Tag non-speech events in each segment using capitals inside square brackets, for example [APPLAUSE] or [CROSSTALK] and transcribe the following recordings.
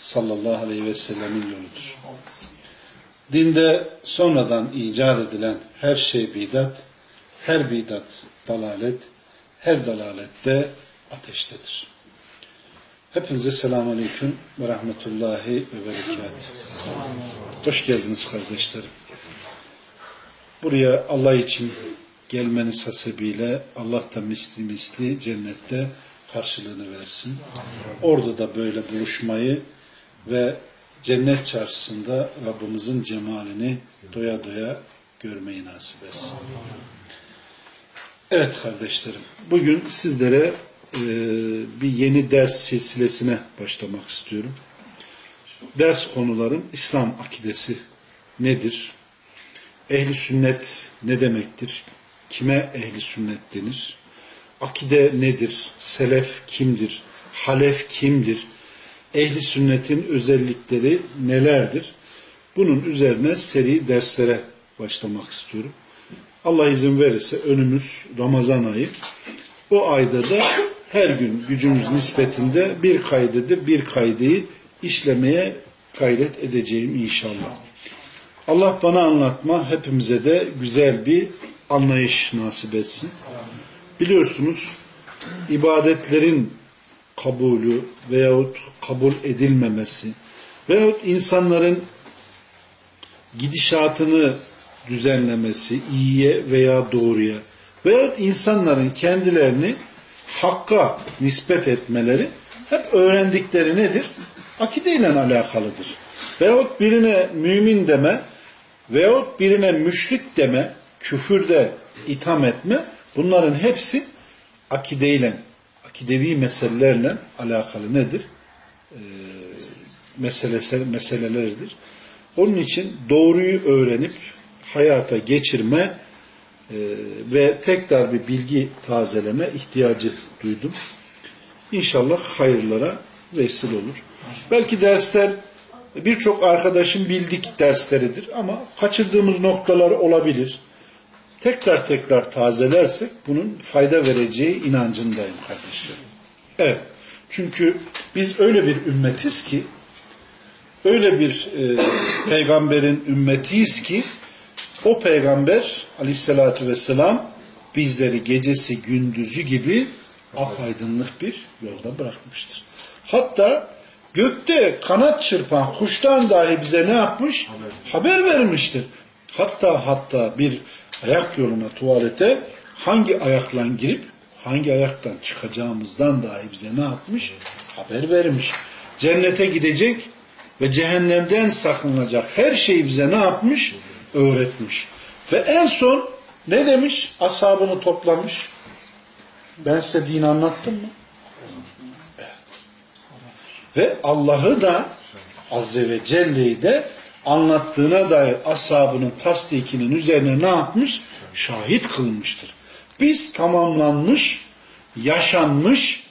sallallahu aleyhi ve sellemin yoludur. Dinde sonradan icat edilen her şey bidat, her bidat dalalet, her dalalette ateştedir. Hepinize selamun aleyküm ve rahmetullahi ve berekat. Hoş geldiniz kardeşlerim. Buraya Allah için gelmeniz hasebiyle Allah da misli misli cennette karşılığını versin. Orada da böyle buluşmayı ve cennet çarşısında Rabbimizin cemalini doya doya görmeyi nasip etsin. Evet kardeşlerim, bugün sizlere e, bir yeni ders silsilesine başlamak istiyorum. Ders konularım İslam akidesi nedir? Ehli sünnet ne demektir? Kime ehli sünnet denir? Akide nedir? Selef kimdir? Halef kimdir? Ehli sünnetin özellikleri nelerdir? Bunun üzerine seri derslere başlamak istiyorum. Allah izin verirse önümüz Ramazan ayı. O ayda da her gün gücümüz nispetinde bir kaydedir, bir kaydeyi işlemeye gayret edeceğim inşallah. Allah bana anlatma, hepimize de güzel bir anlayış nasip etsin. Biliyorsunuz ibadetlerin kabulü veyahut kabul edilmemesi veyahut insanların gidişatını düzenlemesi iyiye veya doğruya veyahut insanların kendilerini hakka nispet etmeleri hep öğrendikleri nedir? Akideyle alakalıdır. Veyahut birine mümin deme veyahut birine müşrik deme, küfürde itham etme bunların hepsi akideyle, akidevi meselelerle alakalı nedir? Ee, meselesi, meseleleridir. Onun için doğruyu öğrenip hayata geçirme e, ve tekrar bir bilgi tazeleme ihtiyacı duydum. İnşallah hayırlara vesile olur. Belki dersler birçok arkadaşın bildik dersleridir ama kaçırdığımız noktalar olabilir. Tekrar tekrar tazelersek bunun fayda vereceği inancındayım kardeşlerim. Evet. Çünkü biz öyle bir ümmetiz ki öyle bir e, peygamberin ümmetiyiz ki o peygamber aleyhissalatü vesselam bizleri gecesi gündüzü gibi apaydınlık bir yolda bırakmıştır. Hatta gökte kanat çırpan kuştan dahi bize ne yapmış? Haber, Haber vermiştir. Hatta hatta bir ayak yoluna tuvalete hangi ayakla girip hangi ayaktan çıkacağımızdan dahi bize ne yapmış? Haber vermiş. Cennete gidecek ve cehennemden sakınılacak her şeyi bize ne yapmış? Öğretmiş. Ve en son ne demiş? Ashabını toplamış. Ben size din anlattım mı? Evet. Ve Allah'ı da Azze ve Celle'yi de anlattığına dair ashabının tasdikinin üzerine ne yapmış? Şahit kılmıştır. Biz tamamlanmış, yaşanmış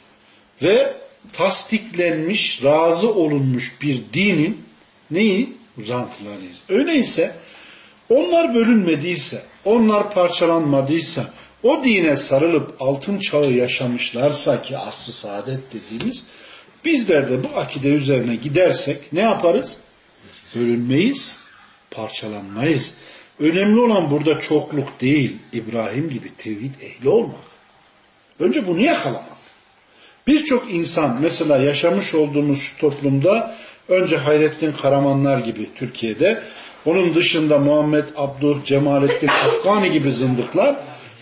ve tasdiklenmiş, razı olunmuş bir dinin neyi? Uzantılarıyız. Öyleyse onlar bölünmediyse, onlar parçalanmadıysa, o dine sarılıp altın çağı yaşamışlarsa ki asr-ı saadet dediğimiz, bizler de bu akide üzerine gidersek ne yaparız? Bölünmeyiz, parçalanmayız. Önemli olan burada çokluk değil, İbrahim gibi tevhid ehli olmak. Önce bunu yakalamak. Birçok insan mesela yaşamış olduğumuz toplumda önce Hayrettin Karamanlar gibi Türkiye'de onun dışında Muhammed Abduh, Cemalettin Afgani gibi zındıklar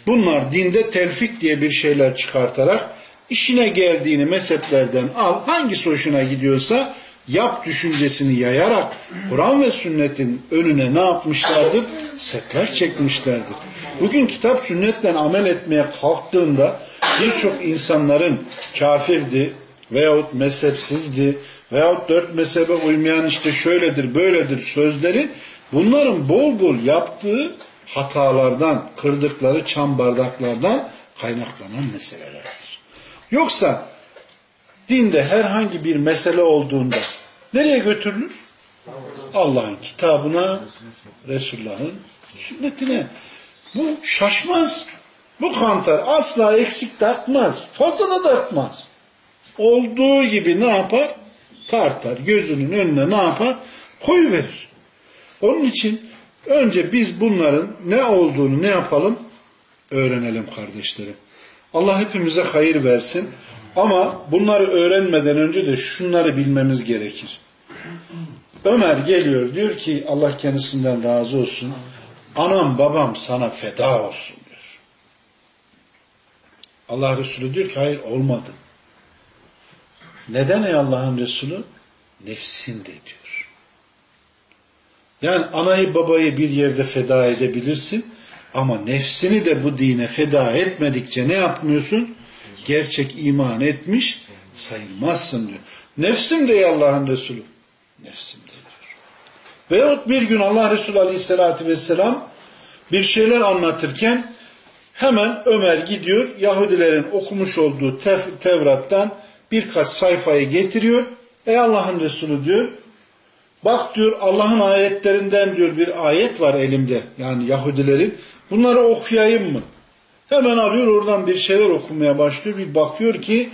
bunlar dinde telfik diye bir şeyler çıkartarak işine geldiğini mezheplerden al hangisi hoşuna gidiyorsa yap düşüncesini yayarak Kur'an ve sünnetin önüne ne yapmışlardır? Setler çekmişlerdir. Bugün kitap sünnetten amel etmeye kalktığında birçok insanların kafirdi veyahut mezhepsizdi veyahut dört mezhebe uymayan işte şöyledir böyledir sözleri bunların bol bol yaptığı hatalardan, kırdıkları çam bardaklardan kaynaklanan meselelerdir. Yoksa dinde herhangi bir mesele olduğunda nereye götürülür? Allah'ın kitabına, Resulullah'ın sünnetine. Bu şaşmaz. Bu kantar asla eksik takmaz. Fazla da takmaz. Olduğu gibi ne yapar? Tartar. Gözünün önüne ne yapar? Koyuverir. Onun için önce biz bunların ne olduğunu ne yapalım? Öğrenelim kardeşlerim. Allah hepimize hayır versin. Ama bunları öğrenmeden önce de şunları bilmemiz gerekir. Ömer geliyor diyor ki Allah kendisinden razı olsun. Anam babam sana feda olsun diyor. Allah Resulü diyor ki hayır olmadı. Neden ey Allah'ın Resulü? Nefsin de diyor. Yani anayı babayı bir yerde feda edebilirsin ama nefsini de bu dine feda etmedikçe ne yapmıyorsun? Gerçek iman etmiş sayılmazsın diyor. Nefsim de Allah'ın Resulü. Nefsim diyor. Veyahut bir gün Allah Resulü Aleyhisselatü Vesselam bir şeyler anlatırken hemen Ömer gidiyor Yahudilerin okumuş olduğu tev Tevrat'tan birkaç sayfayı getiriyor. Ey Allah'ın Resulü diyor bak diyor Allah'ın ayetlerinden diyor bir ayet var elimde yani Yahudilerin bunları okuyayım mı? Hemen alıyor oradan bir şeyler okumaya başlıyor. Bir bakıyor ki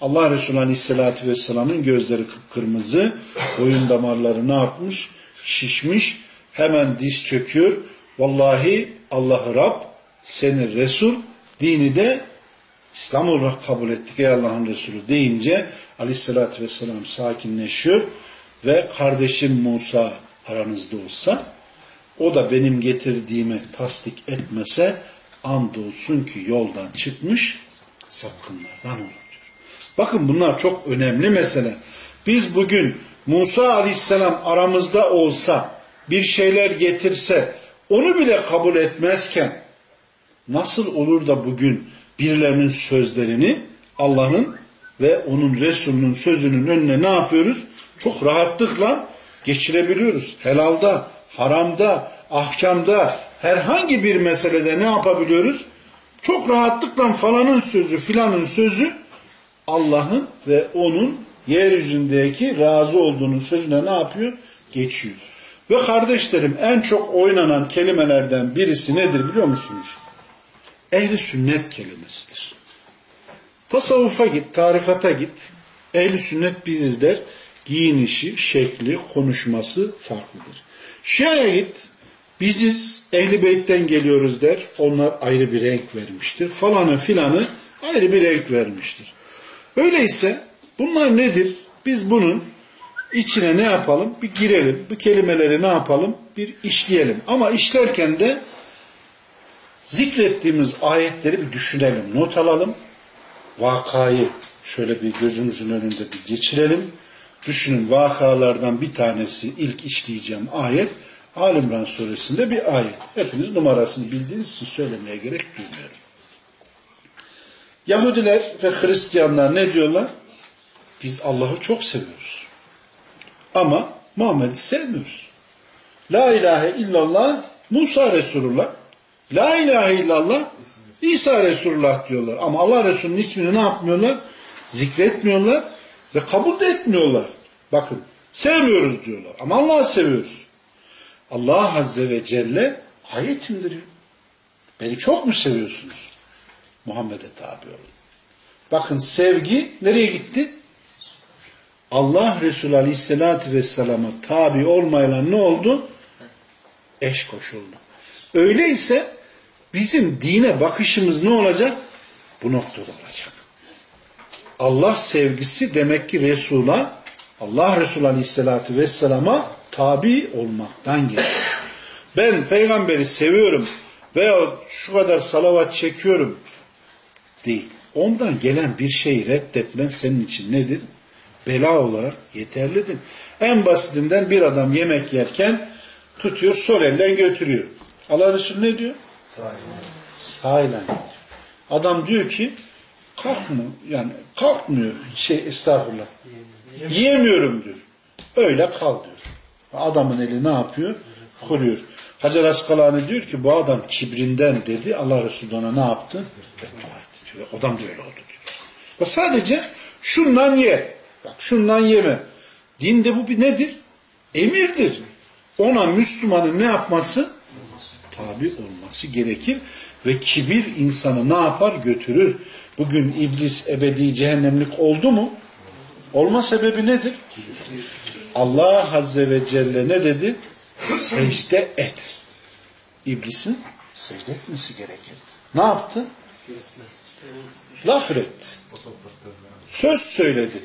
Allah Resulü Aleyhisselatü Vesselam'ın gözleri kıpkırmızı, boyun damarları ne yapmış? Şişmiş. Hemen diz çöküyor. Vallahi Allah'ı Rab, seni Resul, dini de İslam olarak kabul ettik ey Allah'ın Resulü deyince Aleyhisselatü Vesselam sakinleşiyor ve kardeşim Musa aranızda olsa o da benim getirdiğimi tasdik etmese andolsun ki yoldan çıkmış sapkınlardan olur diyor. Bakın bunlar çok önemli mesele. Biz bugün Musa aleyhisselam aramızda olsa bir şeyler getirse onu bile kabul etmezken nasıl olur da bugün birilerinin sözlerini Allah'ın ve onun Resulünün sözünün önüne ne yapıyoruz? Çok rahatlıkla geçirebiliyoruz. Helalda, haramda, ahkamda, herhangi bir meselede ne yapabiliyoruz? Çok rahatlıkla falanın sözü, filanın sözü Allah'ın ve onun yeryüzündeki razı olduğunun sözüne ne yapıyor? Geçiyor. Ve kardeşlerim en çok oynanan kelimelerden birisi nedir biliyor musunuz? Ehli sünnet kelimesidir. Tasavvufa git, tarikata git. Ehli sünnet biziz der. Giyinişi, şekli, konuşması farklıdır. Şia'ya git, biziz, ehli beytten geliyoruz der. Onlar ayrı bir renk vermiştir. Falanı filanı ayrı bir renk vermiştir. Öyleyse bunlar nedir? Biz bunun içine ne yapalım? Bir girelim. Bu kelimeleri ne yapalım? Bir işleyelim. Ama işlerken de zikrettiğimiz ayetleri bir düşünelim. Not alalım. Vakayı şöyle bir gözümüzün önünde bir geçirelim. Düşünün vakalardan bir tanesi ilk işleyeceğim ayet Alimran suresinde bir ayet. Hepiniz numarasını bildiğiniz için söylemeye gerek duymuyorum. Yahudiler ve Hristiyanlar ne diyorlar? Biz Allah'ı çok seviyoruz. Ama Muhammed'i sevmiyoruz. La ilahe illallah Musa Resulullah. La ilahe illallah İsa Resulullah diyorlar. Ama Allah Resulü'nün ismini ne yapmıyorlar? Zikretmiyorlar ve kabul etmiyorlar. Bakın sevmiyoruz diyorlar ama Allah'ı seviyoruz. Allah Azze ve Celle ayet indiriyor. Beni çok mu seviyorsunuz? Muhammed'e tabi olun. Bakın sevgi nereye gitti? Allah Resulü Aleyhisselatü Vesselam'a tabi olmayla ne oldu? Eş koşuldu. Öyleyse bizim dine bakışımız ne olacak? Bu noktada olacak. Allah sevgisi demek ki Resul'a, Allah Resulü Aleyhisselatü Vesselam'a tabi olmaktan gelir. Ben peygamberi seviyorum veya şu kadar salavat çekiyorum değil. Ondan gelen bir şeyi reddetmen senin için nedir? Bela olarak yeterlidir. En basitinden bir adam yemek yerken tutuyor sol elden götürüyor. Allah Resulü ne diyor? Sağ ile. Adam diyor ki kalkmıyor. Yani kalkmıyor. Şey estağfurullah. Yiyemiyorum diyor. Öyle kal diyor. Adamın eli ne yapıyor? Kuruyor. Hacer Askalani diyor ki bu adam kibrinden dedi. Allah Resulü ona ne yaptı? Beddua etti diyor. Adam da öyle oldu diyor. Ve sadece şundan ye. Bak şundan yeme. Dinde bu bir nedir? Emirdir. Ona Müslümanın ne yapması? Tabi olması gerekir. Ve kibir insanı ne yapar? Götürür. Bugün iblis ebedi cehennemlik oldu mu? Olma sebebi nedir? Allah Azze ve Celle ne dedi? Secde et. İblisin secde etmesi gerekirdi. Ne yaptı? Laf etti. Söz söyledi.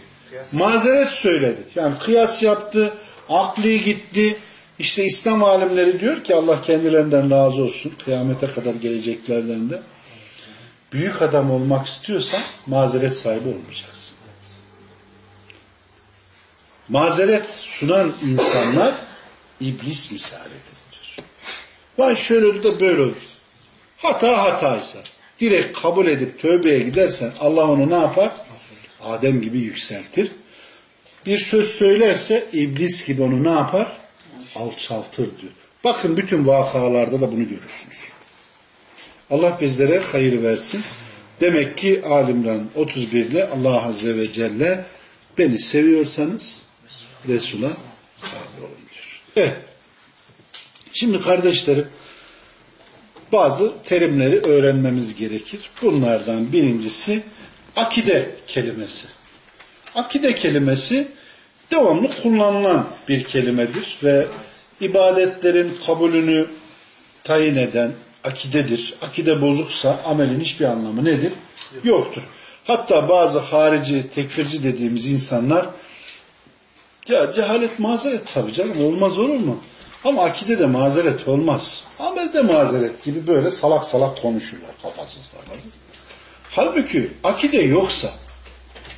Mazeret söyledi. Yani kıyas yaptı, akli gitti. İşte İslam alimleri diyor ki Allah kendilerinden razı olsun. Kıyamete kadar geleceklerden de. Büyük adam olmak istiyorsan mazeret sahibi olmayacaksın. Mazeret sunan insanlar iblis misalidir. Vay şöyle oldu da böyle olur. Hata hataysa direkt kabul edip tövbeye gidersen Allah onu ne yapar? Adem gibi yükseltir. Bir söz söylerse iblis gibi onu ne yapar? Alçaltır diyor. Bakın bütün vakalarda da bunu görürsünüz. Allah bizlere hayır versin. Demek ki Alimran 31'de Allah Azze ve Celle beni seviyorsanız Resul'a tabi olun diyor. Evet. Şimdi kardeşlerim bazı terimleri öğrenmemiz gerekir. Bunlardan birincisi akide kelimesi. Akide kelimesi devamlı kullanılan bir kelimedir ve ibadetlerin kabulünü tayin eden akidedir. Akide bozuksa amelin hiçbir anlamı nedir? Yoktur. Hatta bazı harici, tekfirci dediğimiz insanlar ya cehalet mazeret tabii canım olmaz olur mu? Ama akide de mazeret olmaz. Amel de mazeret gibi böyle salak salak konuşurlar kafasız kafasız. Halbuki akide yoksa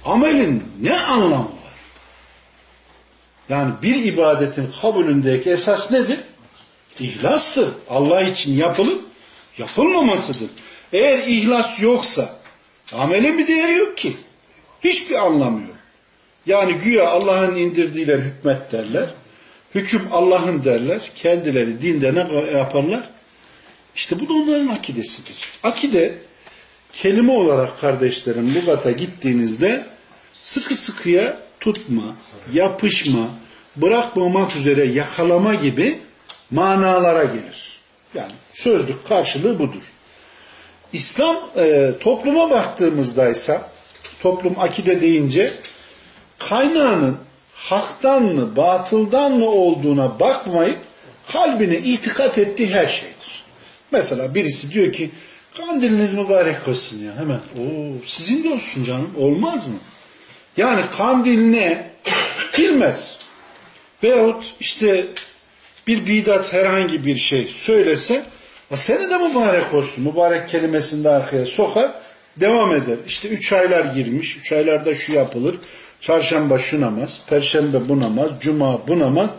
amelin ne anlamı var? Yani bir ibadetin kabulündeki esas nedir? İhlastır. Allah için yapılıp yapılmamasıdır. Eğer ihlas yoksa amelin bir değeri yok ki. Hiçbir anlamı yok. Yani güya Allah'ın indirdiğiyle hükmet derler. Hüküm Allah'ın derler. Kendileri dinde ne yaparlar? İşte bu da onların akidesidir. Akide kelime olarak kardeşlerim lügata gittiğinizde sıkı sıkıya tutma, yapışma, bırakmamak üzere yakalama gibi manalara gelir. Yani sözlük karşılığı budur. İslam e, topluma baktığımızda ise toplum akide deyince kaynağının haktan mı batıldan mı olduğuna bakmayıp kalbine itikat ettiği her şeydir. Mesela birisi diyor ki kandiliniz mübarek olsun ya hemen o sizin de olsun canım olmaz mı? Yani kandil ne bilmez. Veyahut işte bir bidat herhangi bir şey söylese seni de mübarek olsun. Mübarek kelimesini de arkaya sokar devam eder. İşte üç aylar girmiş. Üç aylarda şu yapılır. Çarşamba şu namaz. Perşembe bu namaz. Cuma bu namaz.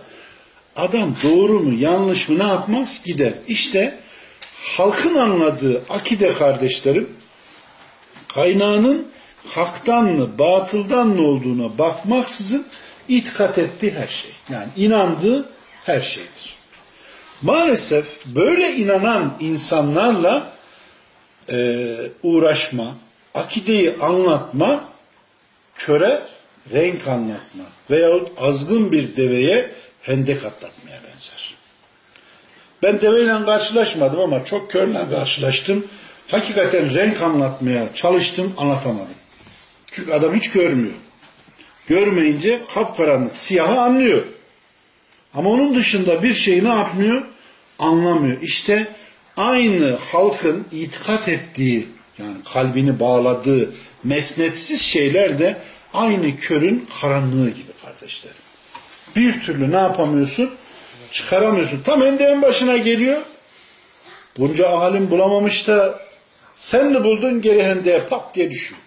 Adam doğru mu yanlış mı ne yapmaz gider. İşte halkın anladığı akide kardeşlerim kaynağının haktan mı batıldan mı olduğuna bakmaksızın itikat ettiği her şey. Yani inandığı her şeydir. Maalesef böyle inanan insanlarla e, uğraşma, akideyi anlatma, köre renk anlatma veyahut azgın bir deveye hendek atlatmaya benzer. Ben deveyle karşılaşmadım ama çok körle karşılaştım. Hakikaten renk anlatmaya çalıştım, anlatamadım. Çünkü adam hiç görmüyor. Görmeyince kapkaranlık, siyahı anlıyor. Ama onun dışında bir şeyi ne yapmıyor? Anlamıyor. İşte aynı halkın itikat ettiği, yani kalbini bağladığı mesnetsiz şeyler de aynı körün karanlığı gibi kardeşlerim. Bir türlü ne yapamıyorsun? Çıkaramıyorsun. Tam en başına geliyor. Bunca alim bulamamış da sen mi buldun geri hendeye pat diye düşüyor.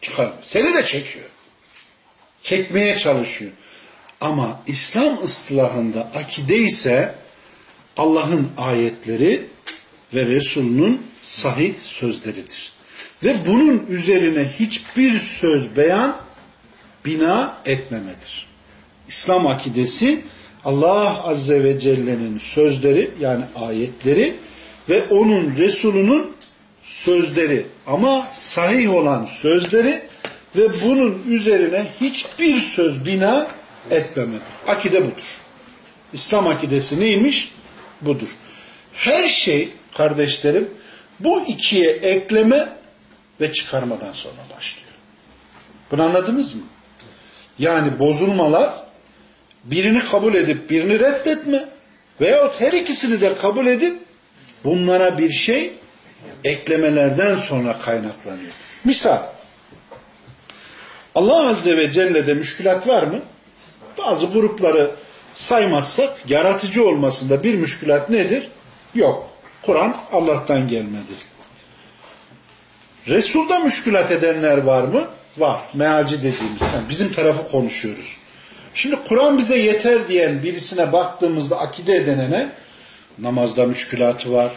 Çıkaramıyor. Seni de çekiyor. Çekmeye çalışıyor. Ama İslam ıslahında akide ise Allah'ın ayetleri ve Resulünün sahih sözleridir. Ve bunun üzerine hiçbir söz beyan bina etmemedir. İslam akidesi Allah Azze ve Celle'nin sözleri yani ayetleri ve onun Resulünün sözleri ama sahih olan sözleri ve bunun üzerine hiçbir söz bina etmemedir. Akide budur. İslam akidesi neymiş? Budur. Her şey kardeşlerim bu ikiye ekleme ve çıkarmadan sonra başlıyor. Bunu anladınız mı? Yani bozulmalar birini kabul edip birini reddetme veyahut her ikisini de kabul edip bunlara bir şey eklemelerden sonra kaynaklanıyor. Misal Allah Azze ve Celle'de müşkülat var mı? Bazı grupları saymazsak yaratıcı olmasında bir müşkülat nedir? Yok. Kur'an Allah'tan gelmedir. Resul'da müşkülat edenler var mı? Var. Mealci dediğimiz. Yani bizim tarafı konuşuyoruz. Şimdi Kur'an bize yeter diyen birisine baktığımızda akide edinene namazda müşkülatı var,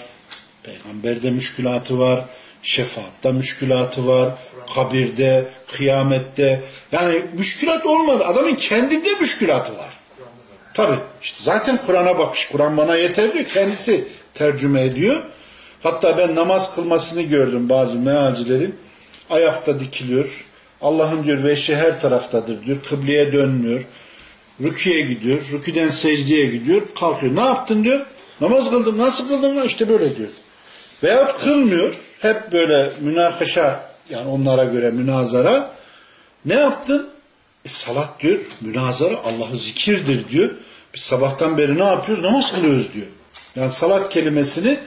peygamberde müşkülatı var, şefaatta müşkülatı var, kabirde, kıyamette. Yani müşkülat olmadı. Adamın kendinde müşkülatı var. Tabi işte zaten Kur'an'a bakış. Kur'an bana yeter diyor. Kendisi tercüme ediyor. Hatta ben namaz kılmasını gördüm bazı mealcilerin. Ayakta dikiliyor. Allah'ın diyor veşi her taraftadır diyor. Kıbleye dönmüyor. Rüküye gidiyor. Rüküden secdeye gidiyor. Kalkıyor. Ne yaptın diyor. Namaz kıldım. Nasıl kıldın? İşte böyle diyor. Veyahut kılmıyor. Hep böyle münakaşa yani onlara göre münazara. Ne yaptın? E salat diyor. Münazara Allah'ı zikirdir diyor. Biz sabahtan beri ne yapıyoruz? Namaz kılıyoruz diyor. Yani salat kelimesini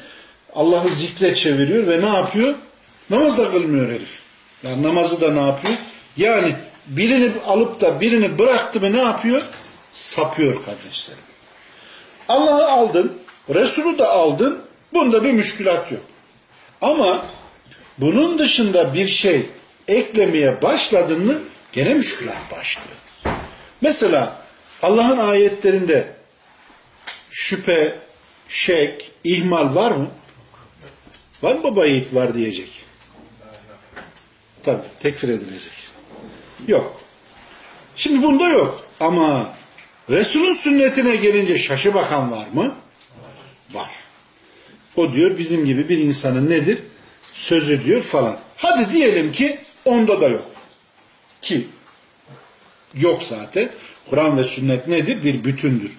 Allah'ı zikre çeviriyor ve ne yapıyor? Namaz da kılmıyor herif. Yani namazı da ne yapıyor? Yani birini alıp da birini bıraktı mı ne yapıyor? Sapıyor kardeşlerim. Allah'ı aldın, Resulü de aldın, bunda bir müşkülat yok. Ama bunun dışında bir şey eklemeye başladın mı gene müşkülat başlıyor. Mesela Allah'ın ayetlerinde şüphe, şek, ihmal var mı? Var mı baba yiğit var diyecek. Tabi tekfir edilecek. Yok. Şimdi bunda yok. Ama Resul'ün sünnetine gelince şaşı bakan var mı? Var. O diyor bizim gibi bir insanın nedir? Sözü diyor falan. Hadi diyelim ki onda da yok. Ki yok zaten. Kur'an ve sünnet nedir? Bir bütündür.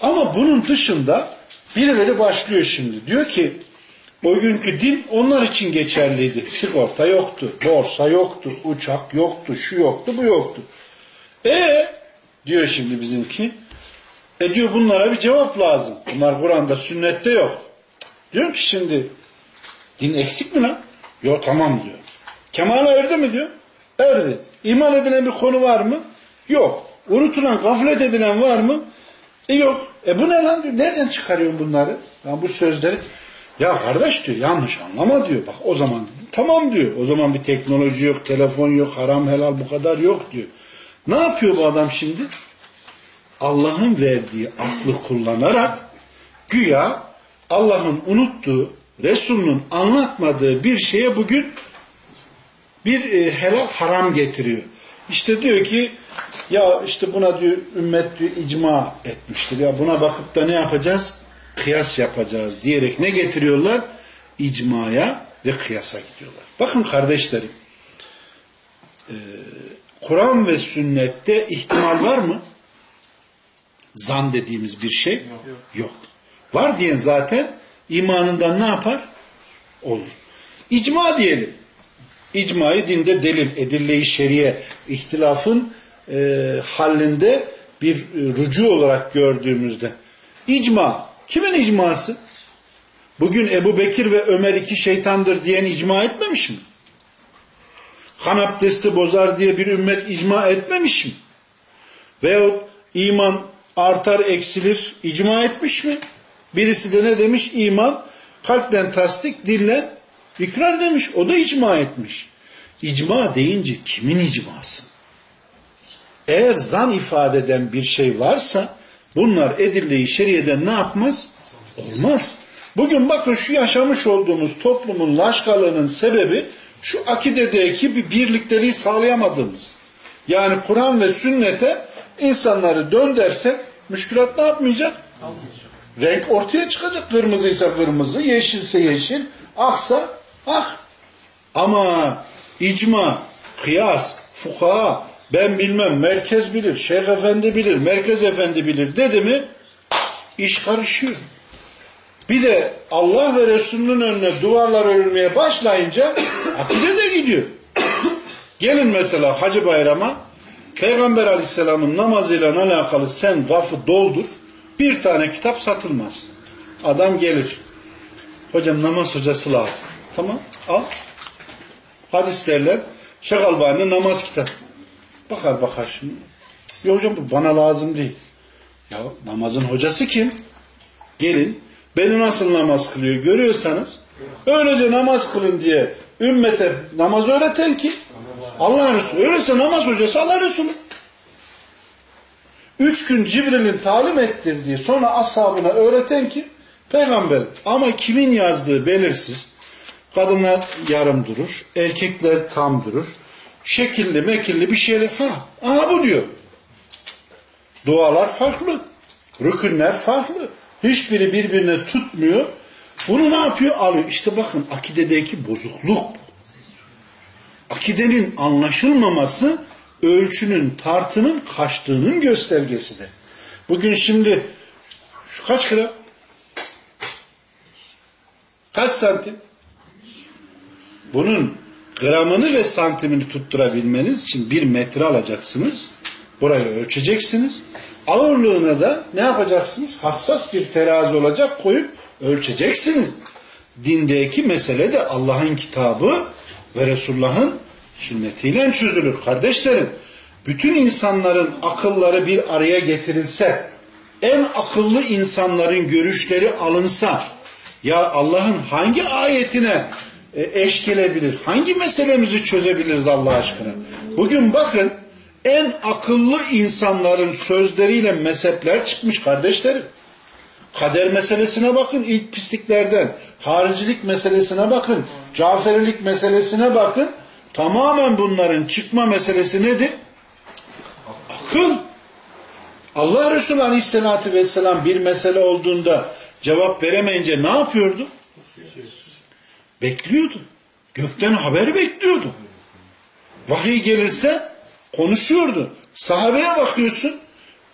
Ama bunun dışında birileri başlıyor şimdi. Diyor ki o din onlar için geçerliydi. Sigorta yoktu, borsa yoktu, uçak yoktu, şu yoktu, bu yoktu. E diyor şimdi bizimki. E diyor bunlara bir cevap lazım. Bunlar Kur'an'da, sünnette yok. Diyor ki şimdi din eksik mi lan? Yok tamam diyor. Kemale erdi mi diyor? Erdi. İman edilen bir konu var mı? Yok. Unutulan, gaflet edilen var mı? E yok. E bu ne lan diyor. Nereden çıkarıyorsun bunları? Yani bu sözleri. Ya kardeş diyor yanlış anlama diyor. Bak o zaman tamam diyor. O zaman bir teknoloji yok, telefon yok, haram helal bu kadar yok diyor. Ne yapıyor bu adam şimdi? Allah'ın verdiği aklı kullanarak güya Allah'ın unuttuğu, Resul'ün anlatmadığı bir şeye bugün bir e, helal haram getiriyor. İşte diyor ki ya işte buna diyor ümmet diyor icma etmiştir. Ya buna bakıp da ne yapacağız? Kıyas yapacağız diyerek ne getiriyorlar? İcmaya ve kıyasa gidiyorlar. Bakın kardeşlerim e, Kur'an ve sünnette ihtimal var mı? Zan dediğimiz bir şey yok. yok. Var diyen zaten imanından ne yapar? Olur. İcma diyelim. İcmayı dinde delil, edille-i şeriye, ihtilafın e, hallində bir e, rücu olarak gördüğümüzde. İcma. Kimin icması? Bugün Ebu Bekir ve Ömer iki şeytandır diyen icma etmemiş mi? kan abdesti bozar diye bir ümmet icma etmemiş mi? Veyahut iman artar eksilir icma etmiş mi? Birisi de ne demiş? İman kalple tasdik, dille ikrar demiş. O da icma etmiş. İcma deyince kimin icması? Eğer zan ifade eden bir şey varsa bunlar edille-i şeriyeden ne yapmaz? Olmaz. Bugün bakın şu yaşamış olduğumuz toplumun laşkalığının sebebi şu akidedeki bir birlikleri sağlayamadığımız. Yani Kur'an ve sünnete insanları döndersek müşkülat ne yapmayacak? Renk ortaya çıkacak. Kırmızıysa kırmızı, yeşilse yeşil, aksa ak. Ama icma, kıyas, fukaha, ben bilmem, merkez bilir, şeyh efendi bilir, merkez efendi bilir dedi mi iş karışıyor. Bir de Allah ve Resulünün önüne duvarlar örülmeye başlayınca [COUGHS] akide de gidiyor. [COUGHS] Gelin mesela Hacı Bayram'a Peygamber Aleyhisselam'ın namazıyla alakalı sen rafı doldur. Bir tane kitap satılmaz. Adam gelir. Hocam namaz hocası lazım. Tamam al. Hadislerle Şakalbani namaz kitabı. Bakar bakar şimdi. Ya hocam bu bana lazım değil. Ya namazın hocası kim? Gelin beni nasıl namaz kılıyor görüyorsanız öylece namaz kılın diye ümmete namaz öğreten ki Allah Resulü. Öyleyse namaz hocası Allah Resulü. Üç gün Cibril'in talim ettirdiği sonra ashabına öğreten ki peygamber. Ama kimin yazdığı belirsiz. Kadınlar yarım durur. Erkekler tam durur. Şekilli mekilli bir şeyler. Ha, aha bu diyor. Dualar farklı. Rükünler farklı. Hiçbiri birbirine tutmuyor. Bunu ne yapıyor? Alıyor. İşte bakın akidedeki bozukluk bu. Akidenin anlaşılmaması ölçünün, tartının kaçtığının göstergesidir. Bugün şimdi şu kaç gram? Kaç santim? Bunun gramını ve santimini tutturabilmeniz için bir metre alacaksınız. Burayı ölçeceksiniz. Ağırlığına da ne yapacaksınız? Hassas bir terazi olacak koyup ölçeceksiniz. Dindeki mesele de Allah'ın kitabı ve Resulullah'ın sünnetiyle çözülür. Kardeşlerim, bütün insanların akılları bir araya getirilse, en akıllı insanların görüşleri alınsa, ya Allah'ın hangi ayetine eş gelebilir, hangi meselemizi çözebiliriz Allah aşkına? Bugün bakın, en akıllı insanların sözleriyle mezhepler çıkmış kardeşlerim. Kader meselesine bakın ilk pisliklerden. Haricilik meselesine bakın. Caferilik meselesine bakın. Tamamen bunların çıkma meselesi nedir? Akıl. Allah Resulü Aleyhisselatü Vesselam bir mesele olduğunda cevap veremeyince ne yapıyordu? Bekliyordu. Gökten haber bekliyordu. Vahiy gelirse konuşuyordu. Sahabeye bakıyorsun.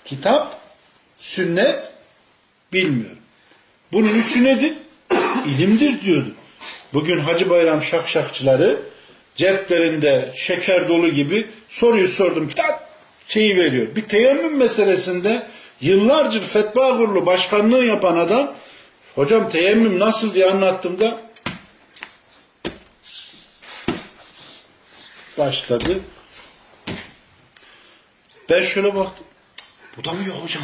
Kitap, sünnet, bilmiyorum. Bunun üçü nedir? [COUGHS] İlimdir diyordu. Bugün Hacı Bayram şakşakçıları ceplerinde şeker dolu gibi soruyu sordum. Tak şeyi veriyor. Bir teyemmüm meselesinde yıllarca fetva kurulu başkanlığı yapan adam hocam teyemmüm nasıl diye anlattığımda başladı. Ben şöyle baktım. Bu da mı yok hocam?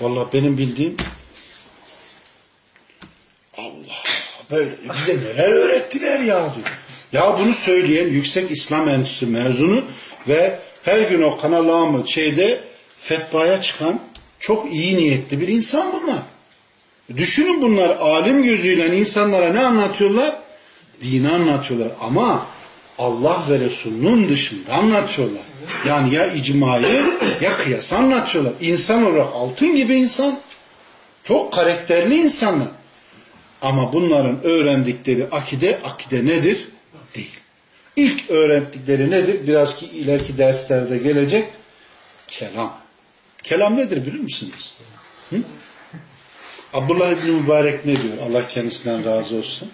Vallahi benim bildiğim Allah böyle bize neler öğrettiler ya diyor. Ya bunu söyleyen Yüksek İslam Enstitüsü mezunu ve her gün o Kanal Ağamı şeyde fetvaya çıkan çok iyi niyetli bir insan bunlar. Düşünün bunlar alim gözüyle insanlara ne anlatıyorlar? Dini anlatıyorlar ama Allah ve Resulünün dışında anlatıyorlar. Yani ya icmayı ya kıyas anlatıyorlar. İnsan olarak altın gibi insan. Çok karakterli insanlar. Ama bunların öğrendikleri akide, akide nedir? Değil. İlk öğrendikleri nedir? Biraz ki ileriki derslerde gelecek. Kelam. Kelam nedir biliyor musunuz? Hı? Abdullah İbni Mübarek ne diyor? Allah kendisinden razı olsun.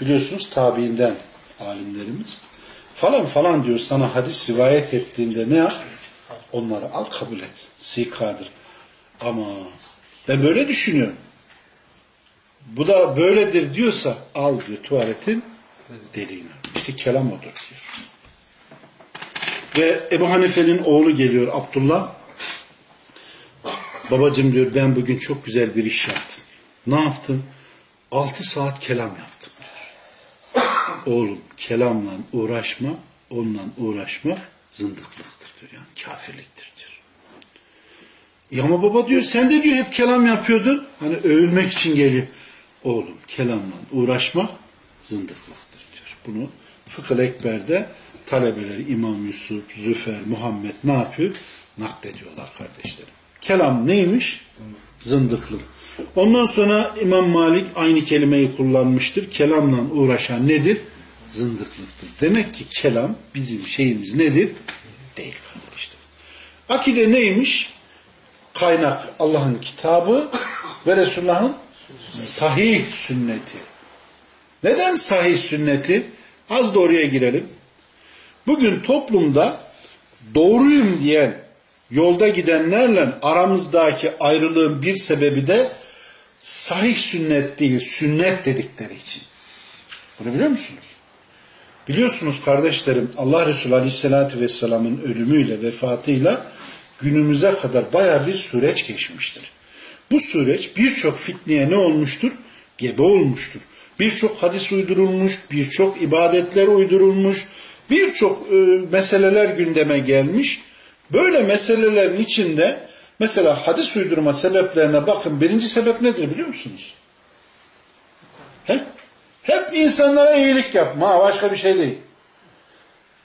Biliyorsunuz tabiinden alimlerimiz. Falan falan diyor sana hadis rivayet ettiğinde ne yap? Onları al kabul et. Sikadır. Ama ben böyle düşünüyorum. Bu da böyledir diyorsa al diyor tuvaletin deliğini. İşte kelam odur diyor. Ve Ebu Hanife'nin oğlu geliyor Abdullah. Babacım diyor ben bugün çok güzel bir iş yaptım. Ne yaptın? Altı saat kelam yaptım. Oğlum kelamla uğraşma, onunla uğraşmak zındıklıktır diyor. Yani kafirliktir diyor. Ya ama baba diyor sen de diyor hep kelam yapıyordun. Hani övülmek için geliyor. Oğlum kelamla uğraşmak zındıklıktır diyor. Bunu Fıkıh Ekber'de talebeleri İmam Yusuf, Züfer, Muhammed ne yapıyor? Naklediyorlar kardeşlerim. Kelam neymiş? Zındıklık. Ondan sonra İmam Malik aynı kelimeyi kullanmıştır. Kelamla uğraşan nedir? Zındıklıktır. Demek ki kelam bizim şeyimiz nedir? Değil kardeşler. Akide neymiş? Kaynak Allah'ın kitabı ve Resulullah'ın sahih sünneti. Neden sahih sünneti? Az da oraya girelim. Bugün toplumda doğruyum diyen yolda gidenlerle aramızdaki ayrılığın bir sebebi de sahih sünnet değil, sünnet dedikleri için. Bunu biliyor musunuz? Biliyorsunuz kardeşlerim Allah Resulü Aleyhisselatü Vesselam'ın ölümüyle, vefatıyla günümüze kadar baya bir süreç geçmiştir. Bu süreç birçok fitneye ne olmuştur? Gebe olmuştur. Birçok hadis uydurulmuş, birçok ibadetler uydurulmuş, birçok e, meseleler gündeme gelmiş. Böyle meselelerin içinde mesela hadis uydurma sebeplerine bakın. Birinci sebep nedir biliyor musunuz? He? Hep insanlara iyilik yapma. Başka bir şey değil.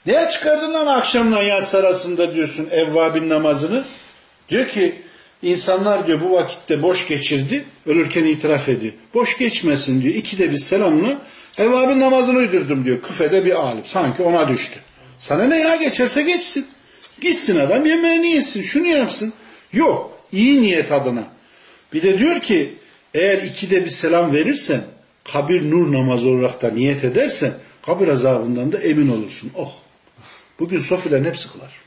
Niye çıkardın lan akşamla yaz arasında diyorsun evvabin namazını? Diyor ki insanlar diyor bu vakitte boş geçirdi. Ölürken itiraf ediyor. Boş geçmesin diyor. İkide bir selamla evvabin namazını uydurdum diyor. Küfede bir alim. Sanki ona düştü. Sana ne ya geçerse geçsin. Gitsin adam yemeğini yesin. Şunu yapsın. Yok. iyi niyet adına. Bir de diyor ki eğer ikide bir selam verirsen kabir nur namazı olarak da niyet edersen kabir azabından da emin olursun. Oh. Bugün sofilerin hepsi kılar.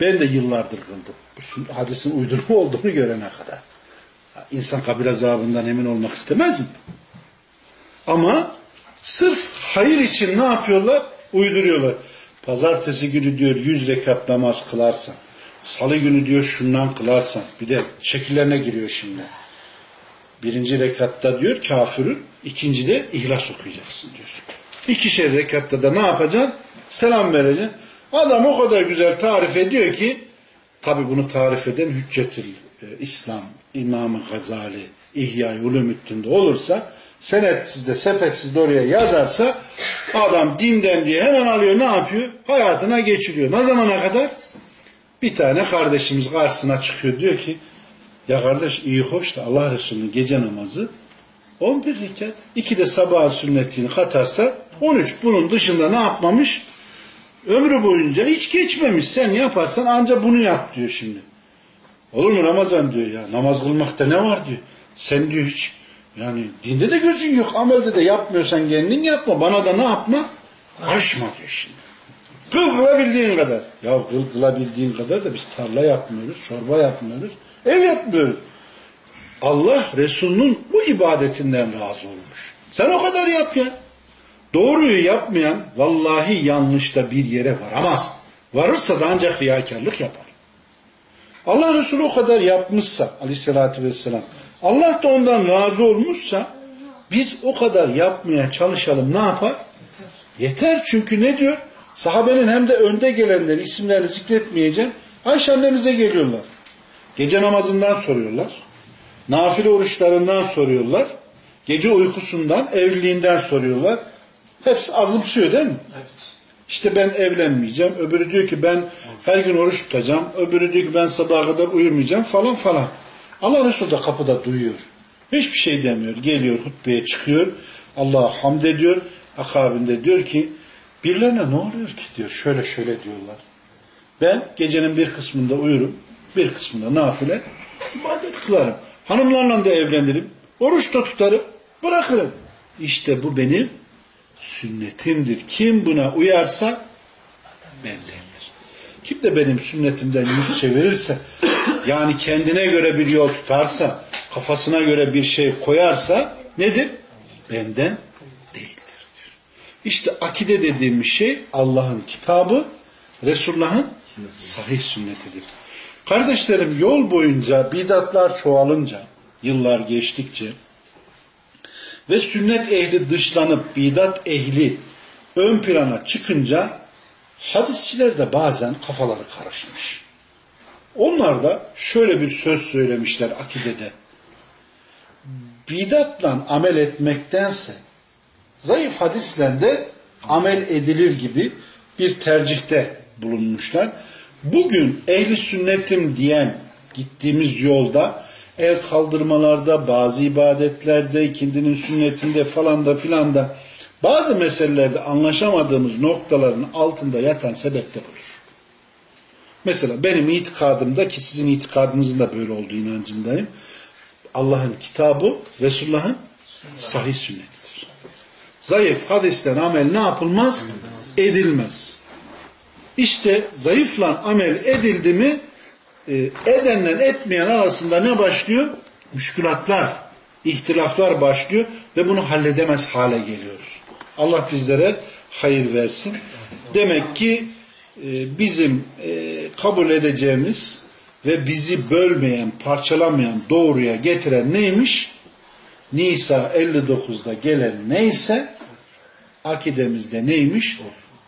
Ben de yıllardır kıldım. Bu hadisin uydurma olduğunu görene kadar. İnsan kabir azabından emin olmak istemez mi? Ama sırf hayır için ne yapıyorlar? Uyduruyorlar. Pazartesi günü diyor yüz rekat namaz kılarsan, salı günü diyor şundan kılarsan, bir de şekillerine giriyor şimdi. Birinci rekatta diyor kafirin, ikincide ihlas okuyacaksın diyor. İkişer rekatta da ne yapacaksın? Selam vereceksin. Adam o kadar güzel tarif ediyor ki, tabi bunu tarif eden Hüccetil e, İslam, İmam-ı Gazali, İhya-i Ulumuddin'de olursa, senetsiz sepetsiz de oraya yazarsa, adam dinden diye hemen alıyor ne yapıyor? Hayatına geçiriyor. Ne zamana kadar? Bir tane kardeşimiz karşısına çıkıyor diyor ki, ya kardeş iyi hoş da Allah Resulü'nün gece namazı 11 rekat. iki de sabah sünnetini katarsa 13. Bunun dışında ne yapmamış? Ömrü boyunca hiç geçmemiş. Sen yaparsan anca bunu yap diyor şimdi. Olur mu Ramazan diyor ya. Namaz kılmakta ne var diyor. Sen diyor hiç yani dinde de gözün yok. Amelde de yapmıyorsan kendin yapma. Bana da ne yapma? Karışma diyor şimdi. Kıl kılabildiğin kadar. Ya kıl kılabildiğin kadar da biz tarla yapmıyoruz, çorba yapmıyoruz. Ev yapmıyoruz. Allah Resulünün bu ibadetinden razı olmuş. Sen o kadar yap ya. Doğruyu yapmayan vallahi yanlışta bir yere varamaz. Varırsa da ancak riyakarlık yapar. Allah Resulü o kadar yapmışsa aleyhissalatü vesselam Allah da ondan razı olmuşsa biz o kadar yapmaya çalışalım ne yapar? Yeter çünkü ne diyor? Sahabenin hem de önde gelenleri isimlerini zikretmeyeceğim. Ayşe annemize geliyorlar. Gece namazından soruyorlar. Nafile oruçlarından soruyorlar. Gece uykusundan, evliliğinden soruyorlar. Hepsi azımsıyor değil mi? Evet. İşte ben evlenmeyeceğim. Öbürü diyor ki ben her gün oruç tutacağım. Öbürü diyor ki ben sabaha kadar uyumayacağım falan falan. Allah Resulü de kapıda duyuyor. Hiçbir şey demiyor. Geliyor hutbeye çıkıyor. Allah'a hamd ediyor. Akabinde diyor ki birilerine ne oluyor ki diyor. Şöyle şöyle diyorlar. Ben gecenin bir kısmında uyurum. Bir kısmında nafile ibadet kılarım. Hanımlarla da evlenirim. Oruç da tutarım. Bırakırım. İşte bu benim sünnetimdir. Kim buna uyarsa bendendir. Kim de benim sünnetimden yüz çevirirse yani kendine göre bir yol tutarsa kafasına göre bir şey koyarsa nedir? Benden. İşte akide dediğimiz şey Allah'ın kitabı Resulullah'ın sahih sünnetidir. Kardeşlerim yol boyunca bidatlar çoğalınca, yıllar geçtikçe ve sünnet ehli dışlanıp bidat ehli ön plana çıkınca hadisçiler de bazen kafaları karışmış. Onlar da şöyle bir söz söylemişler akidede. Bidatla amel etmektense zayıf hadisle de amel edilir gibi bir tercihte bulunmuşlar. Bugün ehli sünnetim diyen gittiğimiz yolda el kaldırmalarda, bazı ibadetlerde, ikindinin sünnetinde falan da filan da bazı meselelerde anlaşamadığımız noktaların altında yatan sebep de budur. Mesela benim itikadımda ki sizin itikadınızın da böyle olduğu inancındayım. Allah'ın kitabı, Resulullah'ın sahih sünnetidir. Zayıf hadisten amel ne yapılmaz? Edilmez. İşte zayıfla amel edildi mi e, edenle etmeyen arasında ne başlıyor? Müşkülatlar, ihtilaflar başlıyor ve bunu halledemez hale geliyoruz. Allah bizlere hayır versin. Demek ki e, bizim e, kabul edeceğimiz ve bizi bölmeyen, parçalamayan, doğruya getiren neymiş? Nisa 59'da gelen neyse akidemizde neymiş?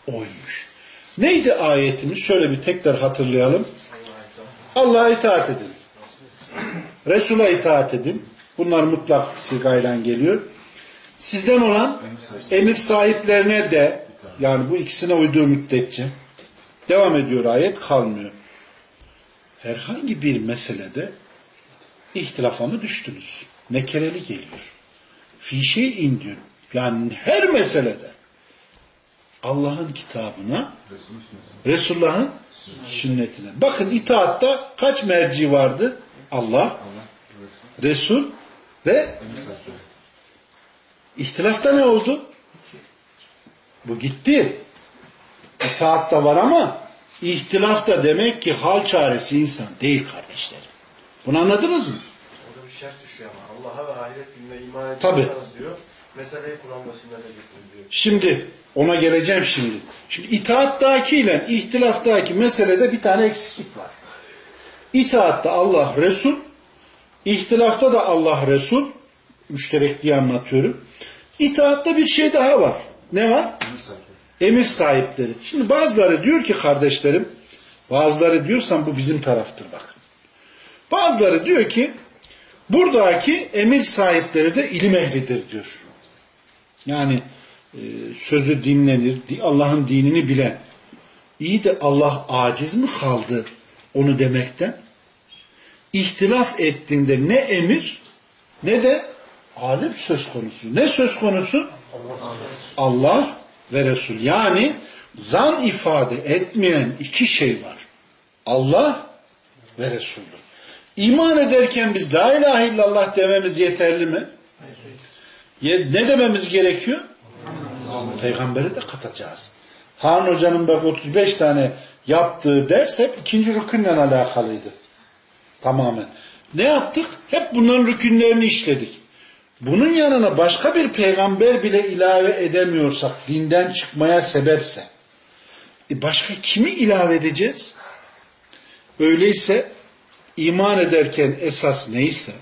Oymuş. Neydi ayetimiz? Şöyle bir tekrar hatırlayalım. Allah'a itaat edin. Resul'a itaat edin. Bunlar mutlak sigayla geliyor. Sizden olan emir sahiplerine de yani bu ikisine uyduğu müddetçe devam ediyor ayet kalmıyor. Herhangi bir meselede ihtilafa mı düştünüz? Nekereli geliyor. Fişe in. Yani her meselede Allah'ın kitabına Resulullah'ın sünnetine. Bakın itaatta kaç merci vardı? Allah, Resul ve ihtilafta ne oldu? Bu gitti. İtaatta var ama ihtilafta demek ki hal çaresi insan değil kardeşlerim. Bunu anladınız mı? Orada bir şart düşüyor ama ahiret gününe iman Tabii. ediyorsanız diyor. Meseleyi Kur'an ve sünnete getirin diyor. Şimdi ona geleceğim şimdi. Şimdi itaattaki ile ihtilaftaki meselede bir tane eksiklik var. İtaatta Allah Resul, ihtilafta da Allah Resul, müşterekliği anlatıyorum. İtaatta bir şey daha var. Ne var? Emir sahipleri. Şimdi bazıları diyor ki kardeşlerim, bazıları diyorsam bu bizim taraftır bak. Bazıları diyor ki, buradaki emir sahipleri de ilim ehlidir diyor. Yani e, sözü dinlenir, di- Allah'ın dinini bilen. İyi de Allah aciz mi kaldı onu demekten? İhtilaf ettiğinde ne emir ne de alim söz konusu. Ne söz konusu? Allah ve Resul. Yani zan ifade etmeyen iki şey var. Allah ve Resul'dür. İman ederken biz la ilahe illallah dememiz yeterli mi? Ye- Ne dememiz gerekiyor? Peygamberi de katacağız. Harun Hoca'nın bak 35 tane yaptığı ders hep ikinci rükünle alakalıydı. Tamamen. Ne yaptık? Hep bunların rükünlerini işledik. Bunun yanına başka bir peygamber bile ilave edemiyorsak, dinden çıkmaya sebepse, e başka kimi ilave edeceğiz? Öyleyse iman ederken esas neyse,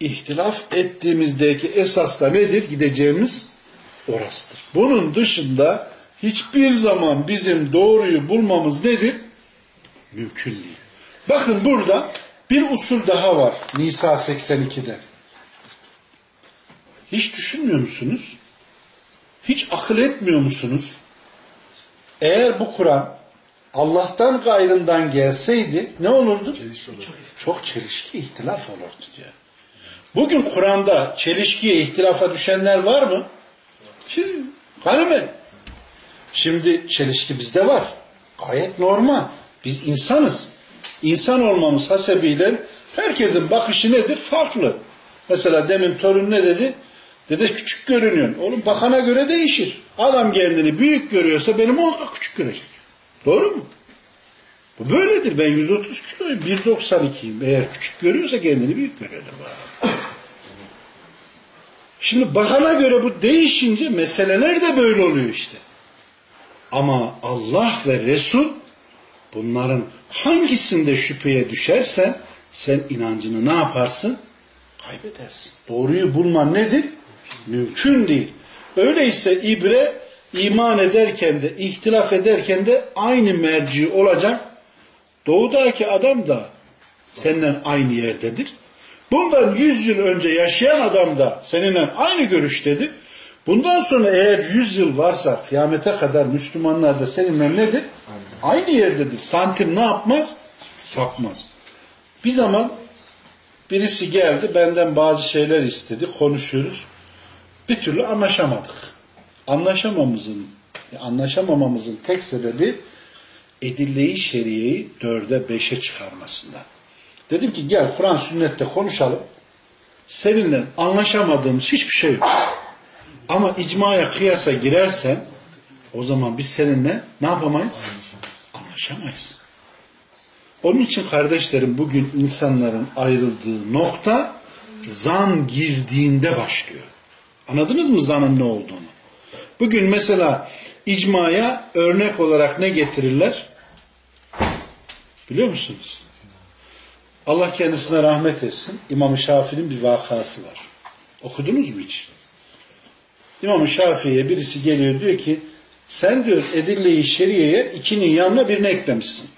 ihtilaf ettiğimizdeki esas da nedir? Gideceğimiz orasıdır. Bunun dışında hiçbir zaman bizim doğruyu bulmamız nedir? Mümkün değil. Bakın burada bir usul daha var Nisa 82'de. Hiç düşünmüyor musunuz? Hiç akıl etmiyor musunuz? Eğer bu Kur'an Allah'tan gayrından gelseydi ne olurdu? Çok çelişki, ihtilaf olurdu diyor. Bugün Kur'an'da çelişkiye, ihtilafa düşenler var mı? Var mı? Şimdi çelişki bizde var. Gayet normal. Biz insanız. İnsan olmamız hasebiyle herkesin bakışı nedir? Farklı. Mesela demin torun ne dedi? Dede küçük görünüyorsun. Oğlum bakana göre değişir. Adam kendini büyük görüyorsa beni muhakkak küçük görecek. Doğru mu? Bu böyledir. Ben 130 kiloyum. 1.92'yim. Eğer küçük görüyorsa kendini büyük görüyordur. Şimdi bakana göre bu değişince meseleler de böyle oluyor işte. Ama Allah ve Resul bunların hangisinde şüpheye düşersen sen inancını ne yaparsın? Kaybedersin. Doğruyu bulman nedir? Mümkün değil. Öyleyse ibre iman ederken de ihtilaf ederken de aynı merci olacak. Doğudaki adam da seninle aynı yerdedir. Bundan yüz yıl önce yaşayan adam da seninle aynı görüştedir. Bundan sonra eğer 100 yıl varsa kıyamete kadar Müslümanlar da seninle nedir? Aynı yerdedir. Santim ne yapmaz? Sapmaz. Bir zaman birisi geldi benden bazı şeyler istedi. Konuşuyoruz. Bir türlü anlaşamadık. Anlaşamamızın anlaşamamamızın tek sebebi edilleyi şeriyeyi dörde beşe çıkarmasından. Dedim ki gel Kur'an sünnette konuşalım. Seninle anlaşamadığımız hiçbir şey yok. Ama icmaya kıyasa girersen o zaman biz seninle ne yapamayız? Anlaşamayız. Onun için kardeşlerim bugün insanların ayrıldığı nokta zan girdiğinde başlıyor. Anladınız mı zanın ne olduğunu? Bugün mesela icmaya örnek olarak ne getirirler? Biliyor musunuz? Allah kendisine rahmet etsin. İmam-ı Şafii'nin bir vakası var. Okudunuz mu hiç? İmam-ı Şafii'ye birisi geliyor diyor ki sen diyor edille-i şeriyeye ikinin yanına birini eklemişsin.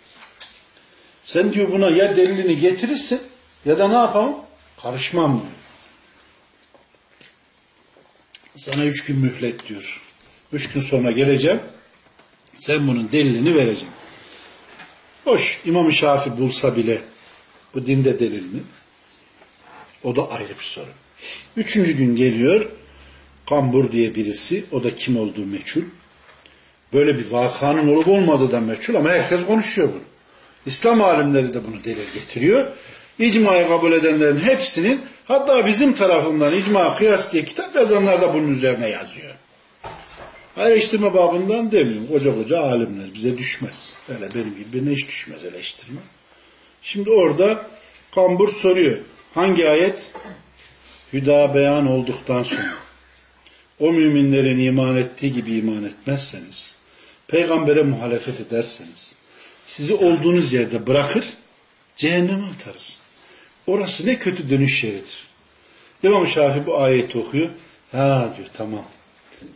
Sen diyor buna ya delilini getirirsin ya da ne yapalım? Karışmam diyor. Sana üç gün mühlet diyor. Üç gün sonra geleceğim. Sen bunun delilini vereceksin. Hoş İmam-ı Şafi bulsa bile bu dinde delil mi? O da ayrı bir soru. Üçüncü gün geliyor. Kambur diye birisi. O da kim olduğu meçhul. Böyle bir vakanın olup olmadığı da meçhul ama herkes konuşuyor bunu. İslam alimleri de bunu delil getiriyor. İcmayı kabul edenlerin hepsinin hatta bizim tarafından icma kıyas diye kitap yazanlar da bunun üzerine yazıyor. Eleştirme babından demiyorum. Koca koca alimler bize düşmez. Öyle benim gibi birine hiç düşmez eleştirme. Şimdi orada Kambur soruyor. Hangi ayet? Hüda beyan olduktan sonra o müminlerin iman ettiği gibi iman etmezseniz, peygambere muhalefet ederseniz, sizi olduğunuz yerde bırakır, cehenneme atarız. Orası ne kötü dönüş yeridir. İmam Şafii bu ayeti okuyor. Ha diyor tamam.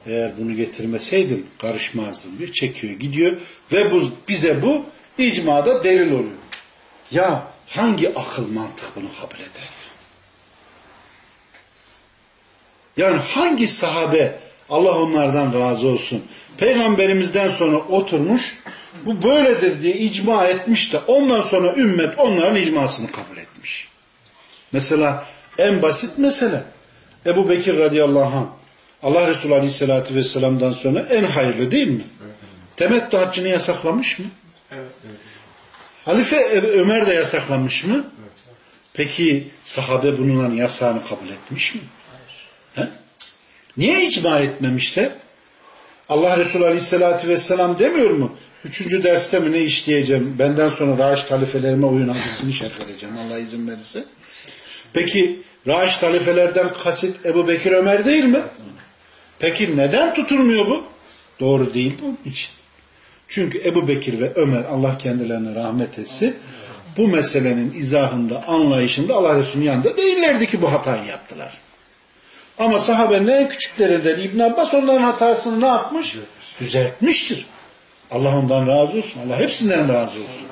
Eğer bunu getirmeseydin karışmazdım diyor. Çekiyor gidiyor ve bu, bize bu icmada delil oluyor. Ya hangi akıl mantık bunu kabul eder? Yani hangi sahabe Allah onlardan razı olsun peygamberimizden sonra oturmuş bu böyledir diye icma etmiş de ondan sonra ümmet onların icmasını kabul etmiş. Mesela en basit mesele Ebu Bekir radıyallahu anh Allah Resulü aleyhissalatü vesselam'dan sonra en hayırlı değil mi? Evet. Temettü haccını yasaklamış mı? Evet. Halife Ömer de yasaklamış mı? Evet. Peki sahabe bunun yasağını kabul etmiş mi? He? Niye icma etmemişler? Allah Resulü Aleyhisselatü Vesselam demiyor mu? Üçüncü derste mi ne işleyeceğim? Benden sonra Raşid halifelerime oyun hadisini şerh edeceğim Allah izin verirse. Peki Raşid halifelerden kasit Ebu Bekir Ömer değil mi? Peki neden tutulmuyor bu? Doğru değil bu için. Çünkü Ebu Bekir ve Ömer Allah kendilerine rahmet etsin bu meselenin izahında, anlayışında Allah Resulü'nün yanında değillerdi ki bu hatayı yaptılar. Ama sahabenin en küçüklerinden İbn Abbas onların hatasını ne yapmış? Düzeltmiştir. Allah ondan razı olsun. Allah hepsinden razı olsun.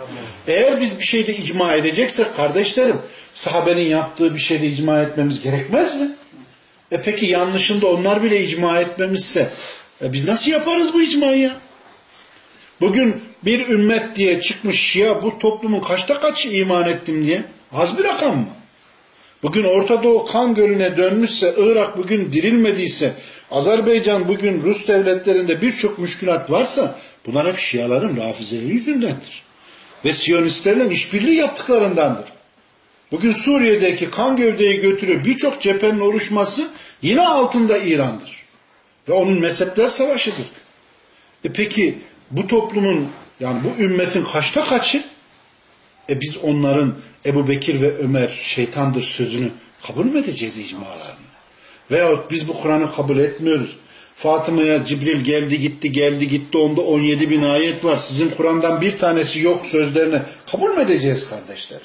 Eğer biz bir şeyde icma edeceksek kardeşlerim sahabenin yaptığı bir şeyde icma etmemiz gerekmez mi? E peki yanlışında onlar bile icma etmemişse e biz nasıl yaparız bu icmayı ya? Bugün bir ümmet diye çıkmış Şia bu toplumun kaçta kaç iman ettim diye. Az bir rakam mı? Bugün Orta Doğu kan gölüne dönmüşse, Irak bugün dirilmediyse, Azerbaycan bugün Rus devletlerinde birçok müşkülat varsa bunlar hep Şiaların rafizeleri yüzündendir. Ve Siyonistlerle işbirliği yaptıklarındandır. Bugün Suriye'deki kan gövdeyi götürüyor birçok cephenin oluşması yine altında İran'dır. Ve onun mezhepler savaşıdır. E peki bu toplumun yani bu ümmetin kaçta kaçı? E biz onların Ebu Bekir ve Ömer şeytandır sözünü kabul mü edeceğiz icmalarını? Veyahut biz bu Kur'an'ı kabul etmiyoruz. Fatıma'ya Cibril geldi gitti geldi gitti onda 17 bin ayet var. Sizin Kur'an'dan bir tanesi yok sözlerini kabul mü edeceğiz kardeşler?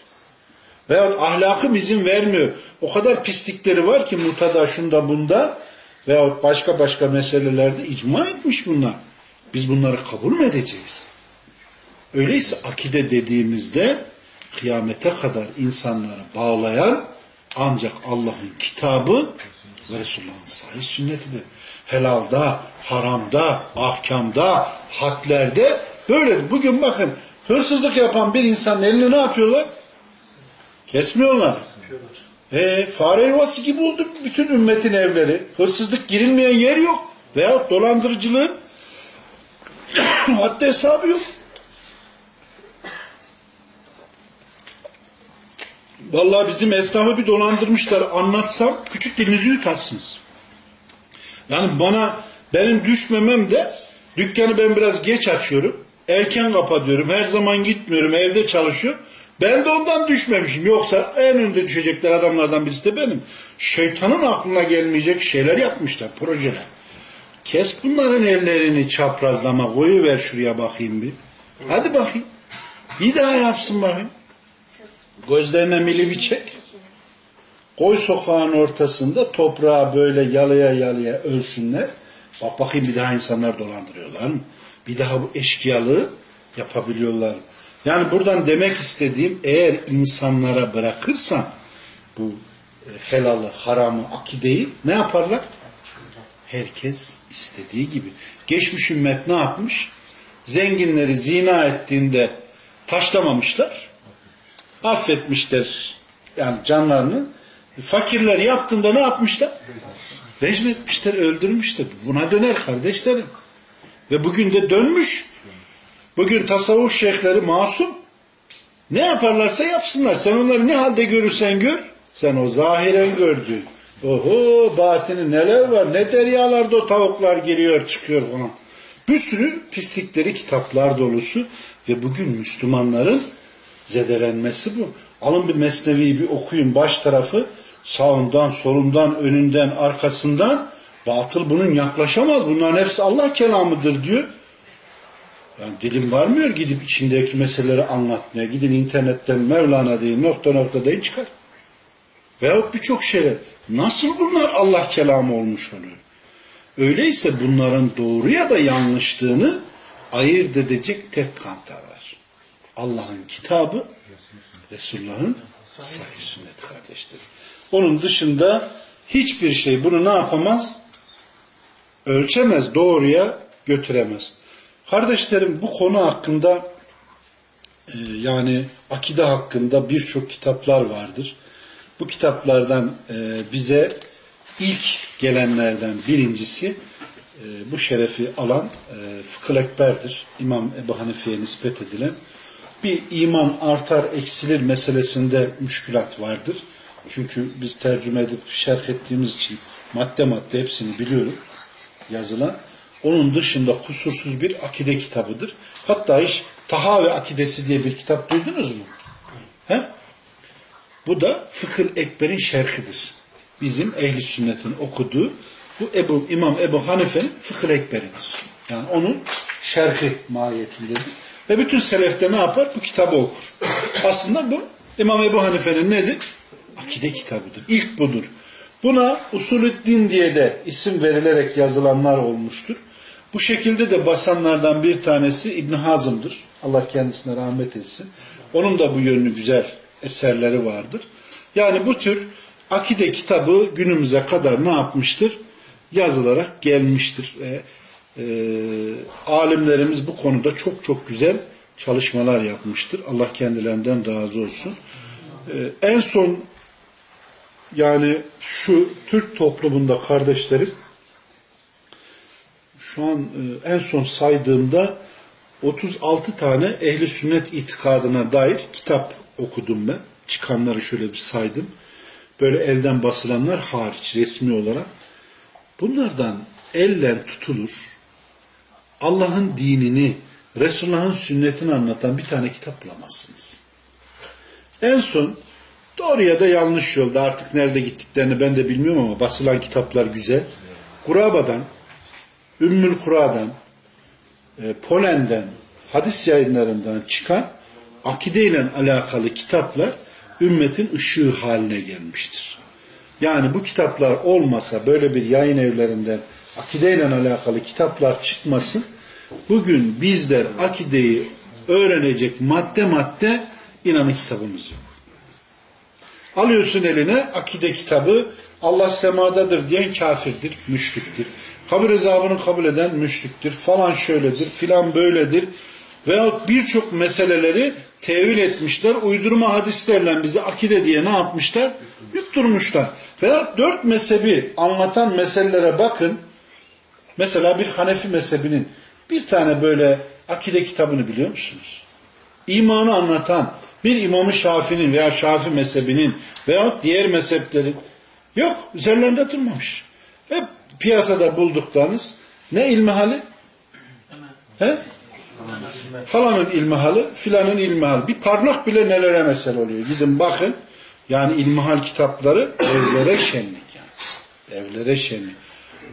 Veyahut ahlakı izin vermiyor. O kadar pislikleri var ki mutada şunda bunda veyahut başka başka meselelerde icma etmiş bunlar. Biz bunları kabul mü edeceğiz? Öyleyse akide dediğimizde kıyamete kadar insanları bağlayan ancak Allah'ın kitabı ve Resulullah'ın sahih sünnetidir. Helalda, haramda, ahkamda, hadlerde böyle. Bugün bakın hırsızlık yapan bir insanın elini ne yapıyorlar? Kesmiyorlar. E, fare yuvası gibi oldu bütün ümmetin evleri. Hırsızlık girilmeyen yer yok. Veyahut dolandırıcılığın [COUGHS] haddi hesabı yok. Vallahi bizim esnafı bir dolandırmışlar anlatsam küçük dilinizi yutarsınız. Yani bana benim düşmemem de dükkanı ben biraz geç açıyorum. Erken kapatıyorum. Her zaman gitmiyorum. Evde çalışıyorum. Ben de ondan düşmemişim. Yoksa en önde düşecekler adamlardan birisi de benim. Şeytanın aklına gelmeyecek şeyler yapmışlar. Projeler. Kes bunların ellerini çaprazlama koyuver şuraya bakayım bir. Hadi bakayım. Bir daha yapsın bakayım. Gözlerine mili çek. Koy sokağın ortasında toprağa böyle yalıya yalıya ölsünler. Bak bakayım bir daha insanlar dolandırıyorlar mı? Bir daha bu eşkıyalığı yapabiliyorlar mı? Yani buradan demek istediğim eğer insanlara bırakırsan bu e, helalı, haramı, akideyi ne yaparlar? Herkes istediği gibi. Geçmiş ümmet ne yapmış? Zenginleri zina ettiğinde taşlamamışlar. Affetmişler yani canlarını. Fakirler yaptığında ne yapmışlar? Rejim etmişler, öldürmüşler. Buna döner kardeşlerim. Ve bugün de dönmüş. Bugün tasavvuf şeyhleri masum. Ne yaparlarsa yapsınlar. Sen onları ne halde görürsen gör. Sen o zahiren gördüğün. Oho batini neler var. Ne deryalarda o tavuklar giriyor çıkıyor falan. Bir sürü pislikleri kitaplar dolusu. Ve bugün Müslümanların zedelenmesi bu. Alın bir mesnevi bir okuyun baş tarafı. Sağından, solundan, önünden, arkasından. Batıl bunun yaklaşamaz. Bunların hepsi Allah kelamıdır diyor. Yani dilim varmıyor gidip içindeki meseleleri anlatmaya. Gidin internetten Mevlana deyin, nokta nokta deyin çıkar. Veyahut birçok şeyler. Nasıl bunlar Allah kelamı olmuş oluyor? Öyleyse bunların doğru ya da yanlışlığını ayırt edecek tek kantar var. Allah'ın kitabı, Resulullah'ın sahih sünnet kardeşlerim. Onun dışında hiçbir şey bunu ne yapamaz? Ölçemez, doğruya götüremez. Kardeşlerim bu konu hakkında e, yani akide hakkında birçok kitaplar vardır. Bu kitaplardan e, bize ilk gelenlerden birincisi e, bu şerefi alan Fıkıh Ekber'dir. İmam Ebu Hanife'ye nispet edilen. Bir iman artar eksilir meselesinde müşkülat vardır. Çünkü biz tercüme edip şerh ettiğimiz için madde madde hepsini biliyorum yazılan. Onun dışında kusursuz bir akide kitabıdır. Hatta iş Taha ve Akidesi diye bir kitap duydunuz mu? He? Bu da Fıkıh Ekber'in şerhidir. Bizim ehli sünnetin okuduğu bu Ebu, İmam Ebu Hanife'nin Fıkıh Ekber'idir. Yani onun şerhi mahiyetindedir. Ve bütün selefte ne yapar? Bu kitabı okur. Aslında bu İmam Ebu Hanife'nin nedir? Akide kitabıdır. İlk budur. Buna Usulüddin diye de isim verilerek yazılanlar olmuştur. Bu şekilde de basanlardan bir tanesi İbn Hazım'dır. Allah kendisine rahmet etsin. Onun da bu yönlü güzel eserleri vardır. Yani bu tür akide kitabı günümüze kadar ne yapmıştır? Yazılarak gelmiştir. Ve e, alimlerimiz bu konuda çok çok güzel çalışmalar yapmıştır. Allah kendilerinden razı olsun. E, en son yani şu Türk toplumunda kardeşlerim şu an e, en son saydığımda 36 tane ehli sünnet itikadına dair kitap okudum ben. Çıkanları şöyle bir saydım. Böyle elden basılanlar hariç resmi olarak. Bunlardan ellen tutulur. Allah'ın dinini, Resulullah'ın sünnetini anlatan bir tane kitap bulamazsınız. En son doğru ya da yanlış yolda artık nerede gittiklerini ben de bilmiyorum ama basılan kitaplar güzel. Kuraba'dan Ümmül Kura'dan, e, Polen'den, hadis yayınlarından çıkan akide ile alakalı kitaplar ümmetin ışığı haline gelmiştir. Yani bu kitaplar olmasa böyle bir yayın evlerinden akide ile alakalı kitaplar çıkmasın. Bugün bizler akideyi öğrenecek madde madde inanın kitabımız yok. Alıyorsun eline akide kitabı Allah semadadır diyen kafirdir, müşriktir. Kabir hesabını kabul eden müşriktir. Falan şöyledir, filan böyledir. Veyahut birçok meseleleri tevil etmişler. Uydurma hadislerle bizi akide diye ne yapmışlar? Yutturmuşlar. Veyahut dört mezhebi anlatan meselelere bakın. Mesela bir Hanefi mezhebinin bir tane böyle akide kitabını biliyor musunuz? İmanı anlatan bir İmam-ı Şafi'nin veya Şafi mezhebinin veyahut diğer mezheplerin yok üzerlerinde durmamış. Hep piyasada bulduklarınız ne ilmihali? He? Falanın ilmihali, filanın ilmihali. Bir parmak bile nelere mesele oluyor. Gidin bakın. Yani ilmihal kitapları evlere şenlik yani. Evlere şenlik.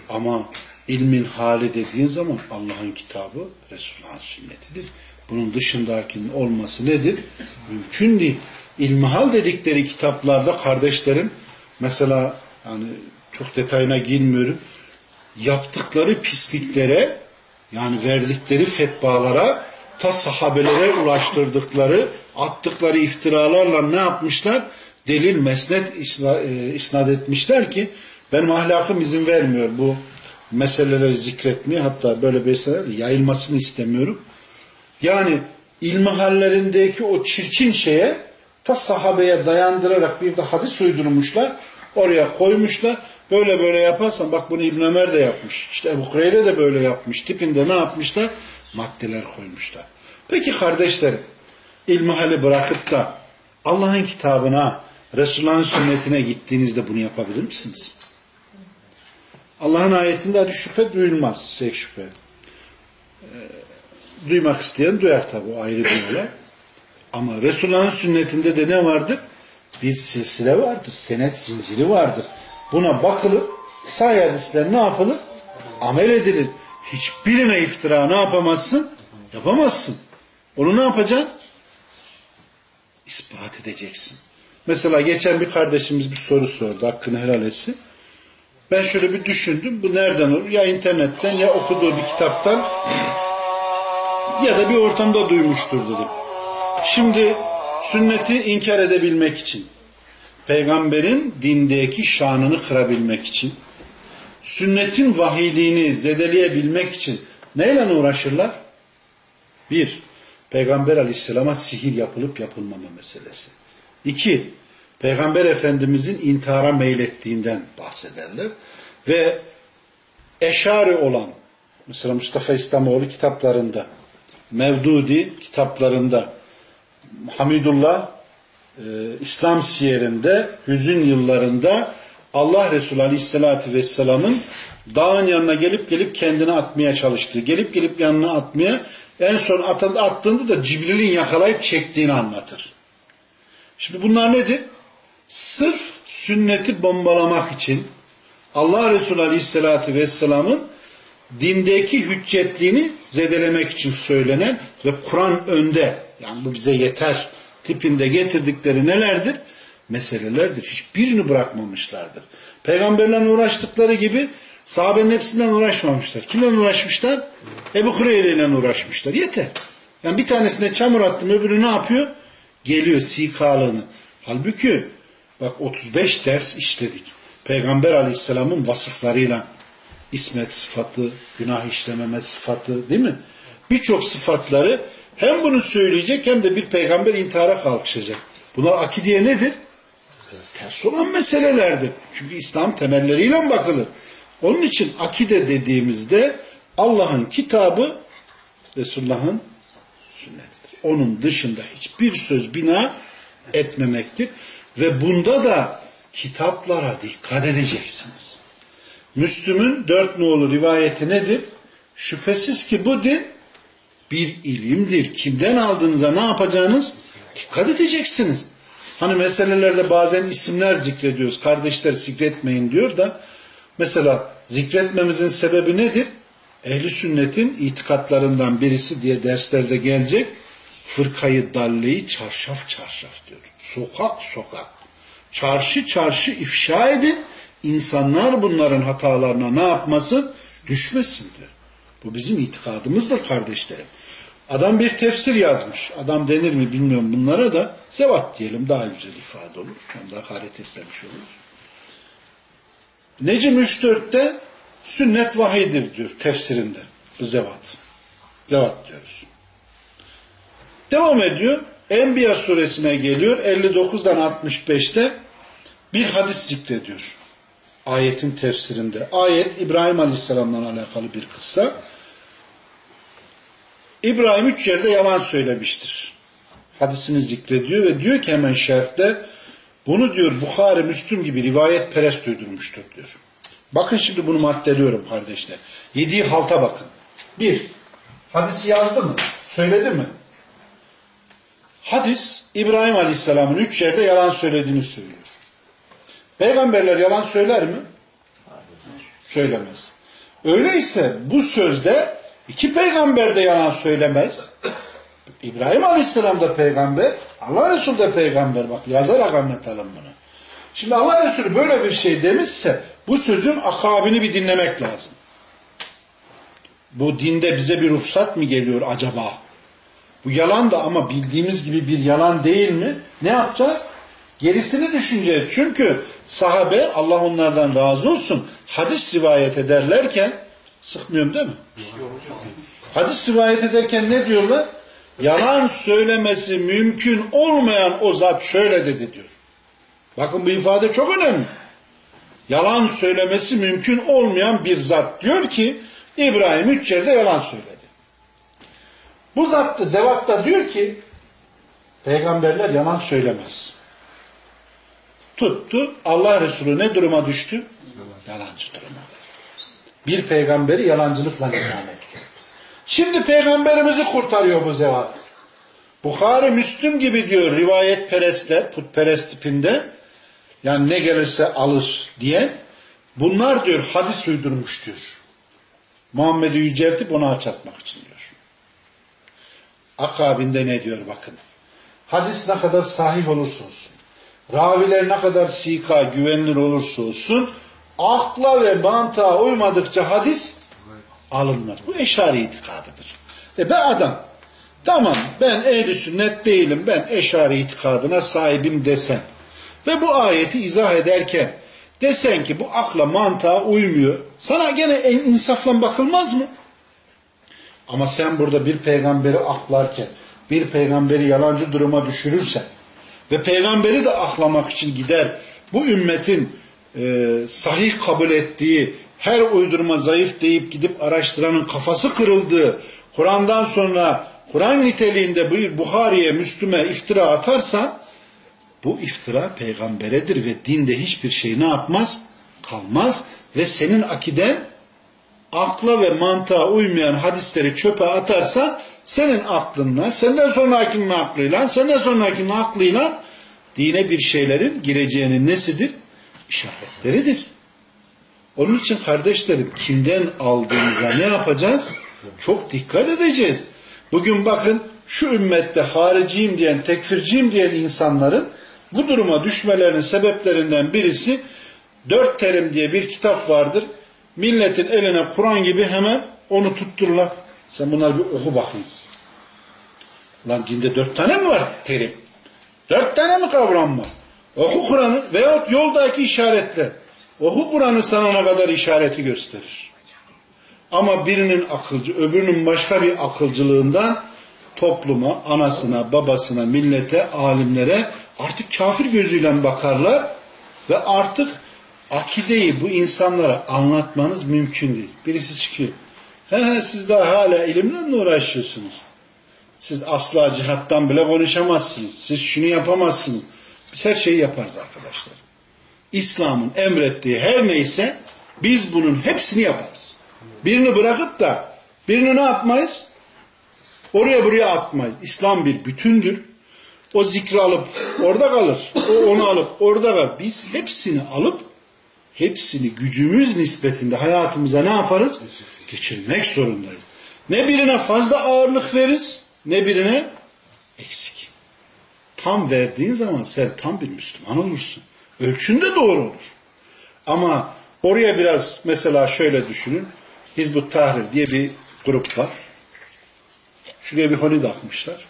Ama ilmin hali dediğin zaman Allah'ın kitabı Resulullah'ın sünnetidir. Bunun dışındakinin olması nedir? Mümkün değil. İlmihal dedikleri kitaplarda kardeşlerim mesela yani çok detayına girmiyorum. Yaptıkları pisliklere yani verdikleri fetvalara ta sahabelere ulaştırdıkları attıkları iftiralarla ne yapmışlar? Delil mesnet e, isnat etmişler ki benim ahlakım izin vermiyor bu meseleleri zikretmeye hatta böyle meseleler yayılmasını istemiyorum. Yani ilmihallerindeki o çirkin şeye ta sahabeye dayandırarak bir de hadis uydurmuşlar. Oraya koymuşlar. Böyle böyle yaparsan bak bunu İbn Ömer de yapmış. İşte Ebu Hureyre de böyle yapmış. Tipinde ne yapmışlar? Maddeler koymuşlar. Peki kardeşlerim ilmihali bırakıp da Allah'ın kitabına Resulullah'ın sünnetine gittiğinizde bunu yapabilir misiniz? Allah'ın ayetinde hadi şüphe duyulmaz. Sek şüphe. Ee, duymak isteyen duyar tabi ayrı bir olay. Ama Resulullah'ın sünnetinde de ne vardır? Bir silsile vardır. Senet zinciri vardır. Buna bakılır. Sahih hadisler ne yapılır? Amel edilir. Hiçbirine iftira ne yapamazsın? Yapamazsın. Onu ne yapacaksın? İspat edeceksin. Mesela geçen bir kardeşimiz bir soru sordu. Hakkını helal etsin. Ben şöyle bir düşündüm. Bu nereden olur? Ya internetten ya okuduğu bir kitaptan ya da bir ortamda duymuştur dedim. Şimdi sünneti inkar edebilmek için, peygamberin dindeki şanını kırabilmek için, sünnetin vahiyliğini zedeleyebilmek için neyle uğraşırlar? Bir, peygamber aleyhisselama sihir yapılıp yapılmama meselesi. İki, peygamber efendimizin intihara meylettiğinden bahsederler. Ve eşari olan, mesela Mustafa İslamoğlu kitaplarında, Mevdudi kitaplarında, Hamidullah e, İslam siyerinde, hüzün yıllarında Allah Resulü Aleyhisselatü Vesselam'ın dağın yanına gelip gelip kendini atmaya çalıştığı, gelip gelip yanına atmaya, en son attığında da Cibril'in yakalayıp çektiğini anlatır. Şimdi bunlar nedir? Sırf sünneti bombalamak için Allah Resulü Aleyhisselatü Vesselam'ın dindeki hüccetliğini zedelemek için söylenen ve Kur'an önde yani bu bize yeter tipinde getirdikleri nelerdir? Meselelerdir. Hiçbirini bırakmamışlardır. Peygamberlerle uğraştıkları gibi sahabenin hepsinden uğraşmamışlar. Kimle uğraşmışlar? Ebu Hureyre ile uğraşmışlar. Yeter. Yani bir tanesine çamur attım öbürü ne yapıyor? Geliyor sikalığını. Halbuki bak 35 ders işledik. Peygamber aleyhisselamın vasıflarıyla ismet sıfatı, günah işlememe sıfatı değil mi? Birçok sıfatları hem bunu söyleyecek hem de bir peygamber intihara kalkışacak. Bunlar akideye nedir? Ters olan meselelerdir. Çünkü İslam temelleriyle bakılır. Onun için akide dediğimizde Allah'ın kitabı Resulullah'ın sünnetidir. Onun dışında hiçbir söz bina etmemektir. Ve bunda da kitaplara dikkat edeceksiniz. Müslüm'ün dört nolu rivayeti nedir? Şüphesiz ki bu din bir ilimdir. Kimden aldığınıza ne yapacağınız? Dikkat edeceksiniz. Hani meselelerde bazen isimler zikrediyoruz. Kardeşler zikretmeyin diyor da mesela zikretmemizin sebebi nedir? Ehli sünnetin itikatlarından birisi diye derslerde gelecek. Fırkayı dalleyi çarşaf çarşaf diyor. Sokak sokak. Çarşı çarşı ifşa edin. İnsanlar bunların hatalarına ne yapmasın? Düşmesin diyor. Bu bizim itikadımızdır kardeşlerim. Adam bir tefsir yazmış. Adam denir mi bilmiyorum bunlara da zevat diyelim daha güzel ifade olur. Hem de hakaret etmemiş oluruz. Necim 3.4'te sünnet vahidir diyor tefsirinde. Bu zevat. Zevat diyoruz. Devam ediyor. Enbiya suresine geliyor. 59'dan 65'te bir hadis zikrediyor. Ayetin tefsirinde. Ayet İbrahim Aleyhisselam'la alakalı bir kıssa. İbrahim üç yerde yalan söylemiştir. Hadisini zikrediyor ve diyor ki hemen şerhte bunu diyor Bukhari, Müslüm gibi rivayet perest uydurmuştur diyor. Bakın şimdi bunu maddeliyorum kardeşler. Yediği halta bakın. Bir, hadisi yazdı mı? Söyledi mi? Hadis İbrahim Aleyhisselam'ın üç yerde yalan söylediğini söylüyor. Peygamberler yalan söyler mi? Söylemez. Öyleyse bu sözde iki peygamber de yalan söylemez. İbrahim Aleyhisselam da peygamber, Allah Resulü de peygamber. Bak yazarak anlatalım bunu. Şimdi Allah Resulü böyle bir şey demişse bu sözün akabini bir dinlemek lazım. Bu dinde bize bir ruhsat mı geliyor acaba? Bu yalan da ama bildiğimiz gibi bir yalan değil mi? Ne yapacağız? Gerisini düşüneceğiz. Çünkü sahabe Allah onlardan razı olsun hadis rivayet ederlerken sıkmıyorum değil mi? Hadis rivayet ederken ne diyorlar? Yalan söylemesi mümkün olmayan o zat şöyle dedi diyor. Bakın bu ifade çok önemli. Yalan söylemesi mümkün olmayan bir zat diyor ki İbrahim üç yerde yalan söyledi. Bu zat da Zevat da diyor ki peygamberler yalan söylemez. Tuttu Allah Resulü ne duruma düştü? Yalancı duruma. Bir peygamberi yalancılıkla itham etti. Şimdi peygamberimizi kurtarıyor bu zevat. Bukhari, Müslüm gibi diyor rivayet perestler, putperest tipinde yani ne gelirse alır diye bunlar diyor hadis uydurmuş diyor. Muhammed'i yüceltip onu açatmak için diyor. Akabinde ne diyor bakın. Hadis ne kadar sahih olursa olsun, raviler ne kadar sika, güvenilir olursa olsun, akla ve mantığa uymadıkça hadis alınmaz. Bu eşari itikadıdır. E ben adam, tamam ben ehli sünnet değilim, ben eşari itikadına sahibim desen ve bu ayeti izah ederken desen ki bu akla mantığa uymuyor, sana gene en insafla bakılmaz mı? Ama sen burada bir peygamberi aklarken, bir peygamberi yalancı duruma düşürürsen ve peygamberi de aklamak için gider bu ümmetin e, sahih kabul ettiği her uydurma zayıf deyip gidip araştıranın kafası kırıldığı Kur'an'dan sonra Kur'an niteliğinde bir Buhari'ye, Müslüme iftira atarsan bu iftira peygamberedir ve dinde hiçbir şey ne yapmaz? Kalmaz ve senin akiden akla ve mantığa uymayan hadisleri çöpe atarsan senin aklınla, senden sonrakinin aklıyla, senden sonrakinin aklıyla dine bir şeylerin gireceğinin nesidir? İşaretleridir. Onun için kardeşlerim kimden aldığımıza ne yapacağız? Çok dikkat edeceğiz. Bugün bakın şu ümmette hariciyim diyen, tekfirciyim diyen insanların bu duruma düşmelerinin sebeplerinden birisi dört terim diye bir kitap vardır. Milletin eline Kur'an gibi hemen onu tuttururlar. Sen bunları bir oku bakayım. Lan dinde dört tane mi var terim? Dört tane mi kavram var? Oku Kur'an'ı veyahut yoldaki işaretler. Oku Kur'an'ı sana ne kadar işareti gösterir. Ama birinin akılcı, öbürünün başka bir akılcılığından topluma, anasına, babasına, millete, alimlere artık kafir gözüyle bakarlar ve artık akideyi bu insanlara anlatmanız mümkün değil. Birisi çıkıyor. He he siz daha hala ilimle mi uğraşıyorsunuz? Siz asla cihattan bile konuşamazsınız. Siz şunu yapamazsınız. Biz her şeyi yaparız arkadaşlar. İslam'ın emrettiği her neyse biz bunun hepsini yaparız. Birini bırakıp da birini ne yapmayız? Oraya buraya atmayız. İslam bir bütündür. O zikri alıp orada kalır. O onu alıp orada kalır. Biz hepsini alıp hepsini gücümüz nispetinde hayatımıza ne yaparız? Geçirmek zorundayız. Ne birine fazla ağırlık veririz ne birine eksik. Tam verdiğin zaman sen tam bir Müslüman olursun. Ölçünde doğru olur. Ama oraya biraz mesela şöyle düşünün. Hizbut Tahrir diye bir grup var. Şuraya bir honi takmışlar.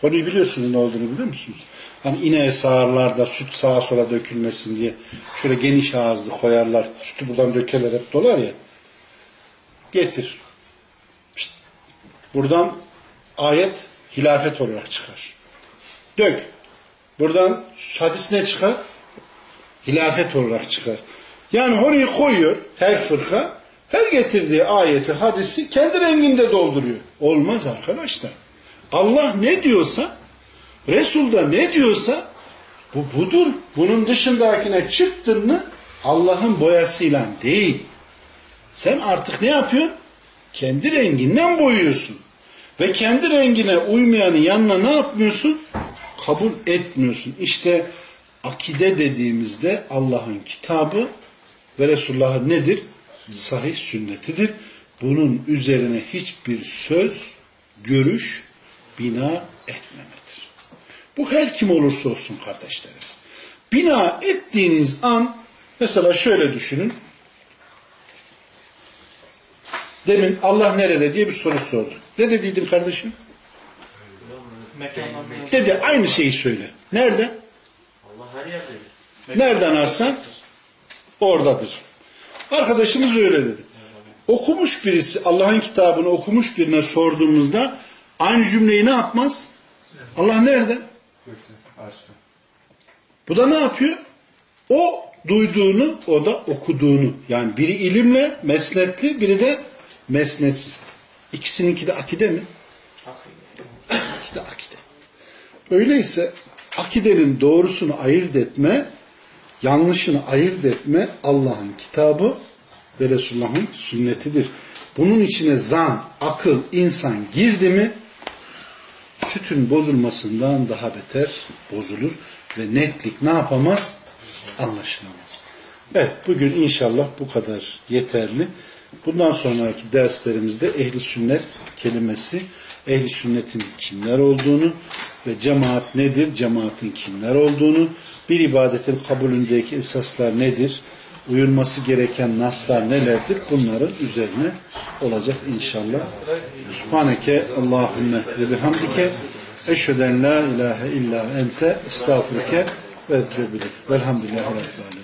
Honi biliyorsunuz ne olduğunu biliyor musunuz? Hani ineğe sağarlar da süt sağa sola dökülmesin diye şöyle geniş ağızlı koyarlar. Sütü buradan dökerler hep dolar ya. Getir. Pişt. Buradan ayet hilafet olarak çıkar. Dök. Buradan hadis ne çıkar? Hilafet olarak çıkar. Yani orayı koyuyor her fırka. Her getirdiği ayeti, hadisi kendi renginde dolduruyor. Olmaz arkadaşlar. Allah ne diyorsa, Resul da ne diyorsa bu budur. Bunun dışındakine çıktın mı Allah'ın boyasıyla değil. Sen artık ne yapıyorsun? Kendi renginden boyuyorsun. Ve kendi rengine uymayanın yanına ne yapmıyorsun? Kabul etmiyorsun. İşte akide dediğimizde Allah'ın kitabı ve Resulullah'ın nedir? Sahih sünnetidir. Bunun üzerine hiçbir söz, görüş, bina etmemedir. Bu her kim olursa olsun kardeşlerim. Bina ettiğiniz an mesela şöyle düşünün. Demin Allah nerede diye bir soru sorduk. Ne dediydin kardeşim? Dedi aynı şeyi söyle. Nerede? Allah her yerdedir. Nereden arsan oradadır. Arkadaşımız öyle dedi. Okumuş birisi Allah'ın kitabını okumuş birine sorduğumuzda aynı cümleyi ne yapmaz? Allah nerede? Bu da ne yapıyor? O duyduğunu, o da okuduğunu. Yani biri ilimle mesnetli, biri de mesnetsiz. İkisininki de akide mi? İkisi de akide. Öyleyse akidenin doğrusunu ayırt etme, yanlışını ayırt etme Allah'ın kitabı ve Resulullah'ın sünnetidir. Bunun içine zan, akıl, insan girdi mi sütün bozulmasından daha beter bozulur ve netlik ne yapamaz? Anlaşılamaz. Evet bugün inşallah bu kadar yeterli. Bundan sonraki derslerimizde ehli sünnet kelimesi, ehli sünnetin kimler olduğunu ve cemaat nedir, cemaatin kimler olduğunu, bir ibadetin kabulündeki esaslar nedir, uyulması gereken naslar nelerdir bunların üzerine olacak inşallah. Subhaneke Allahümme ve bihamdike eşheden la ilahe illa ente estağfurke ve etûbü ileyk. Velhamdülillahi Rabbil.